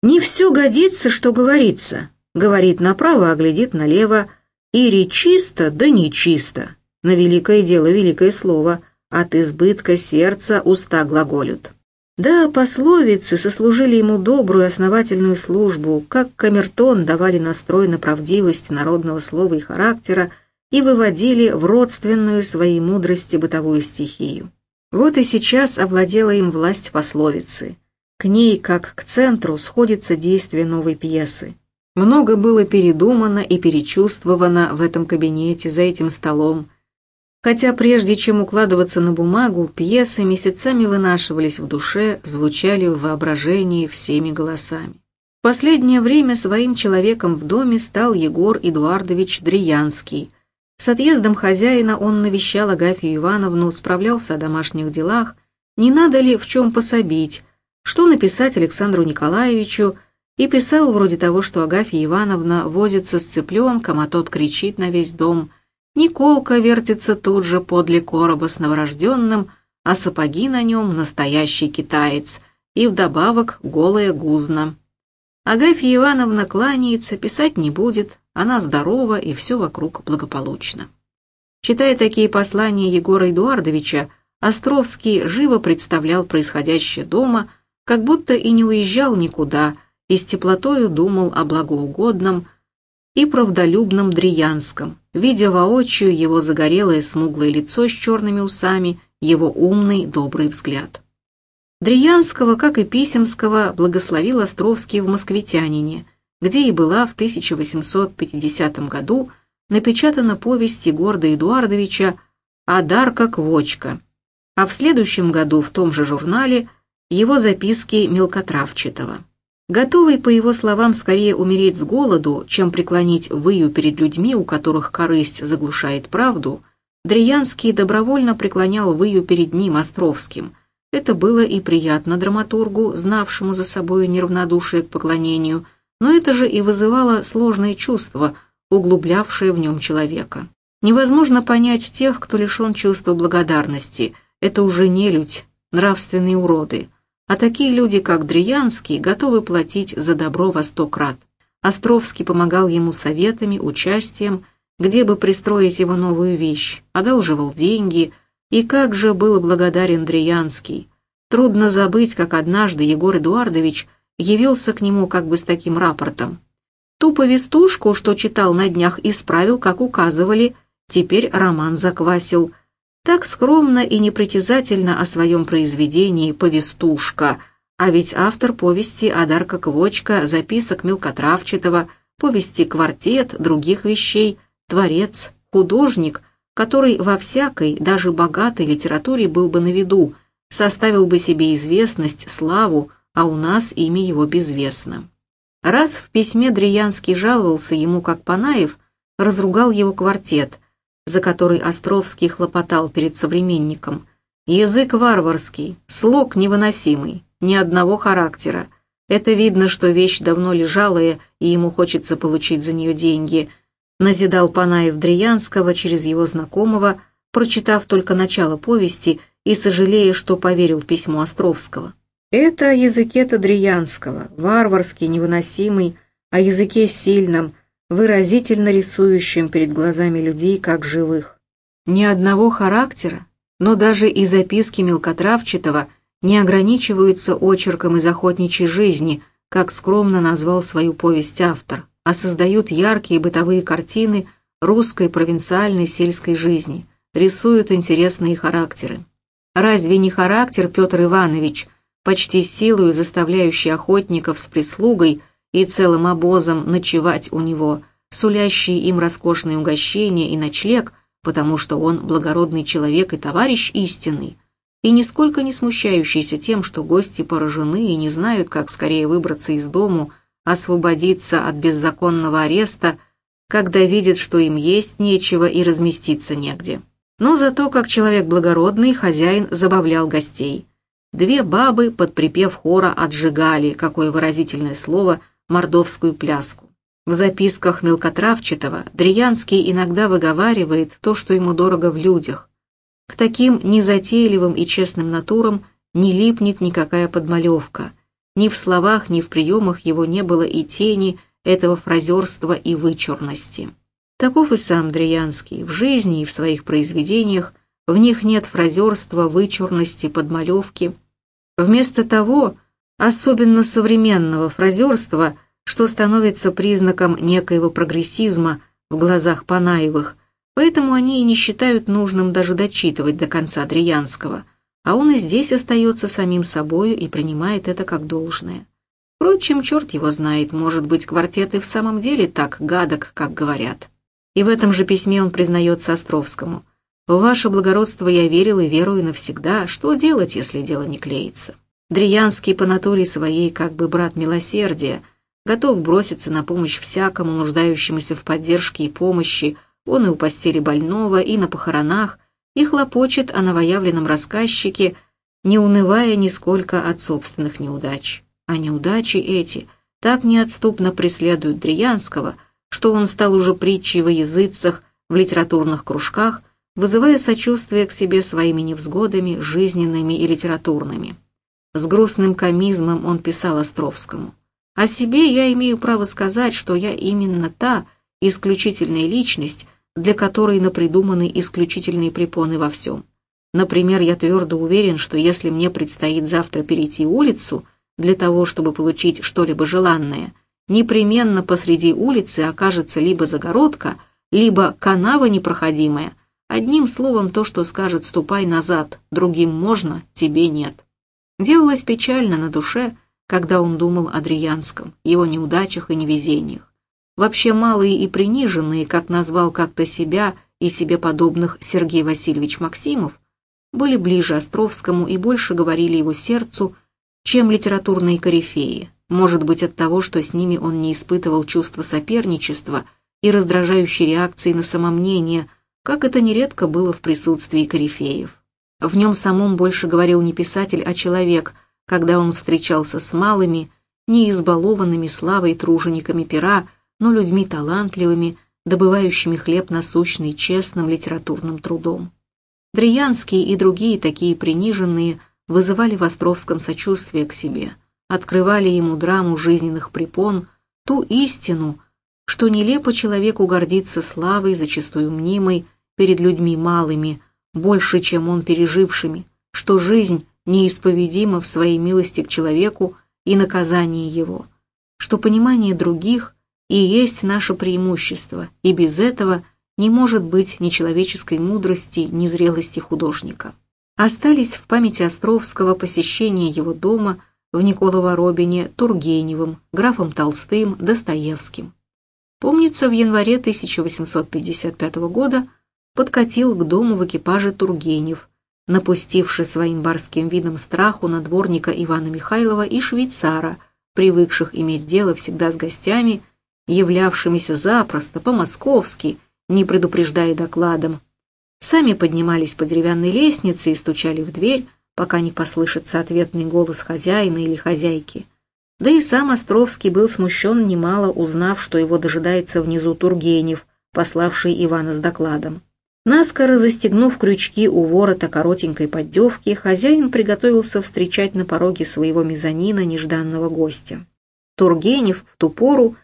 Не все годится, что говорится. Говорит направо, а глядит налево. И речисто, да нечисто. На великое дело великое слово. От избытка сердца уста глаголют. Да, пословицы сослужили ему добрую основательную службу, как камертон давали настрой на правдивость народного слова и характера, и выводили в родственную своей мудрости бытовую стихию. Вот и сейчас овладела им власть пословицы. К ней, как к центру, сходится действие новой пьесы. Много было передумано и перечувствовано в этом кабинете, за этим столом. Хотя прежде чем укладываться на бумагу, пьесы месяцами вынашивались в душе, звучали в воображении всеми голосами. В последнее время своим человеком в доме стал Егор Эдуардович Дриянский. С отъездом хозяина он навещал Агафью Ивановну, справлялся о домашних делах, не надо ли в чем пособить, что написать Александру Николаевичу, и писал вроде того, что Агафья Ивановна возится с цыпленком, а тот кричит на весь дом. Николка вертится тут же подле короба с новорожденным, а сапоги на нем настоящий китаец, и вдобавок голая гузна. Агафья Ивановна кланяется, писать не будет, она здорова и все вокруг благополучно. Читая такие послания Егора Эдуардовича, Островский живо представлял происходящее дома, как будто и не уезжал никуда, и с теплотою думал о благоугодном и правдолюбном Дриянском, видя воочию его загорелое смуглое лицо с черными усами, его умный добрый взгляд. Дриянского, как и Писемского, благословил Островский в «Москвитянине», где и была в 1850 году напечатана повесть Егорда Эдуардовича «Адарка Квочка», а в следующем году в том же журнале его записки Мелкотравчатого. Готовый, по его словам, скорее умереть с голоду, чем преклонить выю перед людьми, у которых корысть заглушает правду, Дриянский добровольно преклонял выю перед ним, Островским – это было и приятно драматургу, знавшему за собою неравнодушие к поклонению, но это же и вызывало сложные чувства, углублявшие в нем человека. Невозможно понять тех, кто лишен чувства благодарности. Это уже не людь, нравственные уроды. А такие люди, как Дриянский, готовы платить за добро во сто крат. Островский помогал ему советами, участием, где бы пристроить его новую вещь, одалживал деньги – и как же был благодарен Дриянский. Трудно забыть, как однажды Егор Эдуардович явился к нему как бы с таким рапортом. Ту повестушку, что читал на днях, исправил, как указывали, теперь роман заквасил. Так скромно и непритязательно о своем произведении «Повестушка», а ведь автор повести Адарка Квочка, записок Мелкотравчатого, повести «Квартет», других вещей, творец, художник – который во всякой, даже богатой литературе был бы на виду, составил бы себе известность, славу, а у нас имя его безвестно. Раз в письме Дриянский жаловался ему, как Панаев, разругал его квартет, за который Островский хлопотал перед современником. Язык варварский, слог невыносимый, ни одного характера. Это видно, что вещь давно лежалая, и ему хочется получить за нее деньги – назидал Панаев Дриянского через его знакомого, прочитав только начало повести и сожалея, что поверил письму Островского. Это о языке Тадриянского, варварский, невыносимый, о языке сильном, выразительно рисующем перед глазами людей как живых. Ни одного характера, но даже и записки Мелкотравчатого не ограничиваются очерком из охотничьей жизни, как скромно назвал свою повесть автор а создают яркие бытовые картины русской провинциальной сельской жизни, рисуют интересные характеры. Разве не характер Петр Иванович, почти силою заставляющий охотников с прислугой и целым обозом ночевать у него, сулящий им роскошные угощения и ночлег, потому что он благородный человек и товарищ истинный, и нисколько не смущающийся тем, что гости поражены и не знают, как скорее выбраться из дому, освободиться от беззаконного ареста, когда видят, что им есть нечего и разместиться негде. Но зато, как человек благородный, хозяин забавлял гостей. Две бабы под припев хора отжигали, какое выразительное слово, мордовскую пляску. В записках Мелкотравчатого Дриянский иногда выговаривает то, что ему дорого в людях. К таким незатейливым и честным натурам не липнет никакая подмалевка – ни в словах, ни в приемах его не было и тени этого фразерства и вычурности. Таков и сам Дриянский. В жизни и в своих произведениях в них нет фразерства, вычурности, подмалевки. Вместо того, особенно современного фразерства, что становится признаком некоего прогрессизма в глазах Панаевых, поэтому они и не считают нужным даже дочитывать до конца Дриянского – а он и здесь остается самим собою и принимает это как должное. Впрочем, черт его знает, может быть, квартет и в самом деле так гадок, как говорят. И в этом же письме он признается Островскому. «В ваше благородство я верил и верую навсегда. Что делать, если дело не клеится?» Дриянский по натуре своей, как бы брат милосердия, готов броситься на помощь всякому нуждающемуся в поддержке и помощи, он и у постели больного, и на похоронах, и хлопочет о новоявленном рассказчике, не унывая нисколько от собственных неудач. А неудачи эти так неотступно преследуют Дриянского, что он стал уже притчей во языцах, в литературных кружках, вызывая сочувствие к себе своими невзгодами, жизненными и литературными. С грустным комизмом он писал Островскому. «О себе я имею право сказать, что я именно та исключительная личность, для которой напридуманы исключительные препоны во всем. Например, я твердо уверен, что если мне предстоит завтра перейти улицу для того, чтобы получить что-либо желанное, непременно посреди улицы окажется либо загородка, либо канава непроходимая. Одним словом, то, что скажет «ступай назад», другим можно, тебе нет. Делалось печально на душе, когда он думал о Дриянском, его неудачах и невезениях. Вообще малые и приниженные, как назвал как-то себя и себе подобных Сергей Васильевич Максимов, были ближе Островскому и больше говорили его сердцу, чем литературные корифеи, может быть от того, что с ними он не испытывал чувства соперничества и раздражающей реакции на самомнение, как это нередко было в присутствии корифеев. В нем самом больше говорил не писатель, а человек, когда он встречался с малыми, не избалованными славой тружениками пера, но людьми талантливыми, добывающими хлеб насущный честным литературным трудом. Дриянский и другие такие приниженные вызывали в Островском сочувствие к себе, открывали ему драму жизненных препон, ту истину, что нелепо человеку гордиться славой, зачастую мнимой, перед людьми малыми, больше, чем он пережившими, что жизнь неисповедима в своей милости к человеку и наказании его, что понимание других и есть наше преимущество, и без этого не может быть ни человеческой мудрости, ни зрелости художника. Остались в памяти Островского посещения его дома в Николово-Робине Тургеневым, графом Толстым, Достоевским. Помнится, в январе 1855 года подкатил к дому в экипаже Тургенев, напустивший своим барским видом страху на дворника Ивана Михайлова и швейцара, привыкших иметь дело всегда с гостями, являвшимися запросто, по-московски, не предупреждая докладом. Сами поднимались по деревянной лестнице и стучали в дверь, пока не послышится ответный голос хозяина или хозяйки. Да и сам Островский был смущен немало, узнав, что его дожидается внизу Тургенев, пославший Ивана с докладом. Наскоро застегнув крючки у ворота коротенькой поддевки, хозяин приготовился встречать на пороге своего мезонина нежданного гостя. Тургенев в ту пору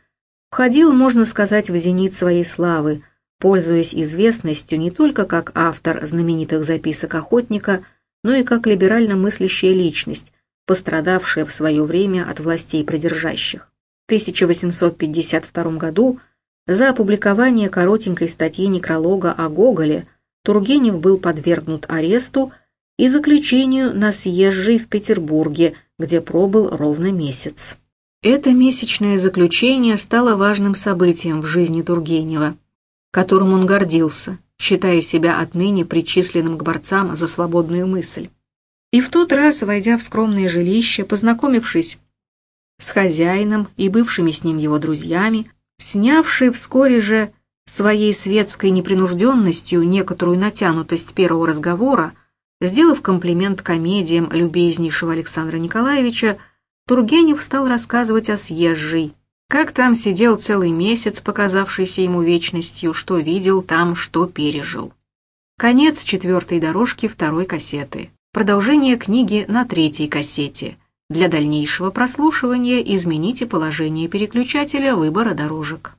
входил, можно сказать, в зенит своей славы, пользуясь известностью не только как автор знаменитых записок охотника, но и как либерально мыслящая личность, пострадавшая в свое время от властей придержащих. В 1852 году за опубликование коротенькой статьи некролога о Гоголе Тургенев был подвергнут аресту и заключению на съезжей в Петербурге, где пробыл ровно месяц. Это месячное заключение стало важным событием в жизни Тургенева, которым он гордился, считая себя отныне причисленным к борцам за свободную мысль. И в тот раз, войдя в скромное жилище, познакомившись с хозяином и бывшими с ним его друзьями, снявший вскоре же своей светской непринужденностью некоторую натянутость первого разговора, сделав комплимент комедиям любезнейшего Александра Николаевича, Тургенев стал рассказывать о съезжей, как там сидел целый месяц, показавшийся ему вечностью, что видел там, что пережил. Конец четвертой дорожки второй кассеты. Продолжение книги на третьей кассете – для дальнейшего прослушивания измените положение переключателя выбора дорожек.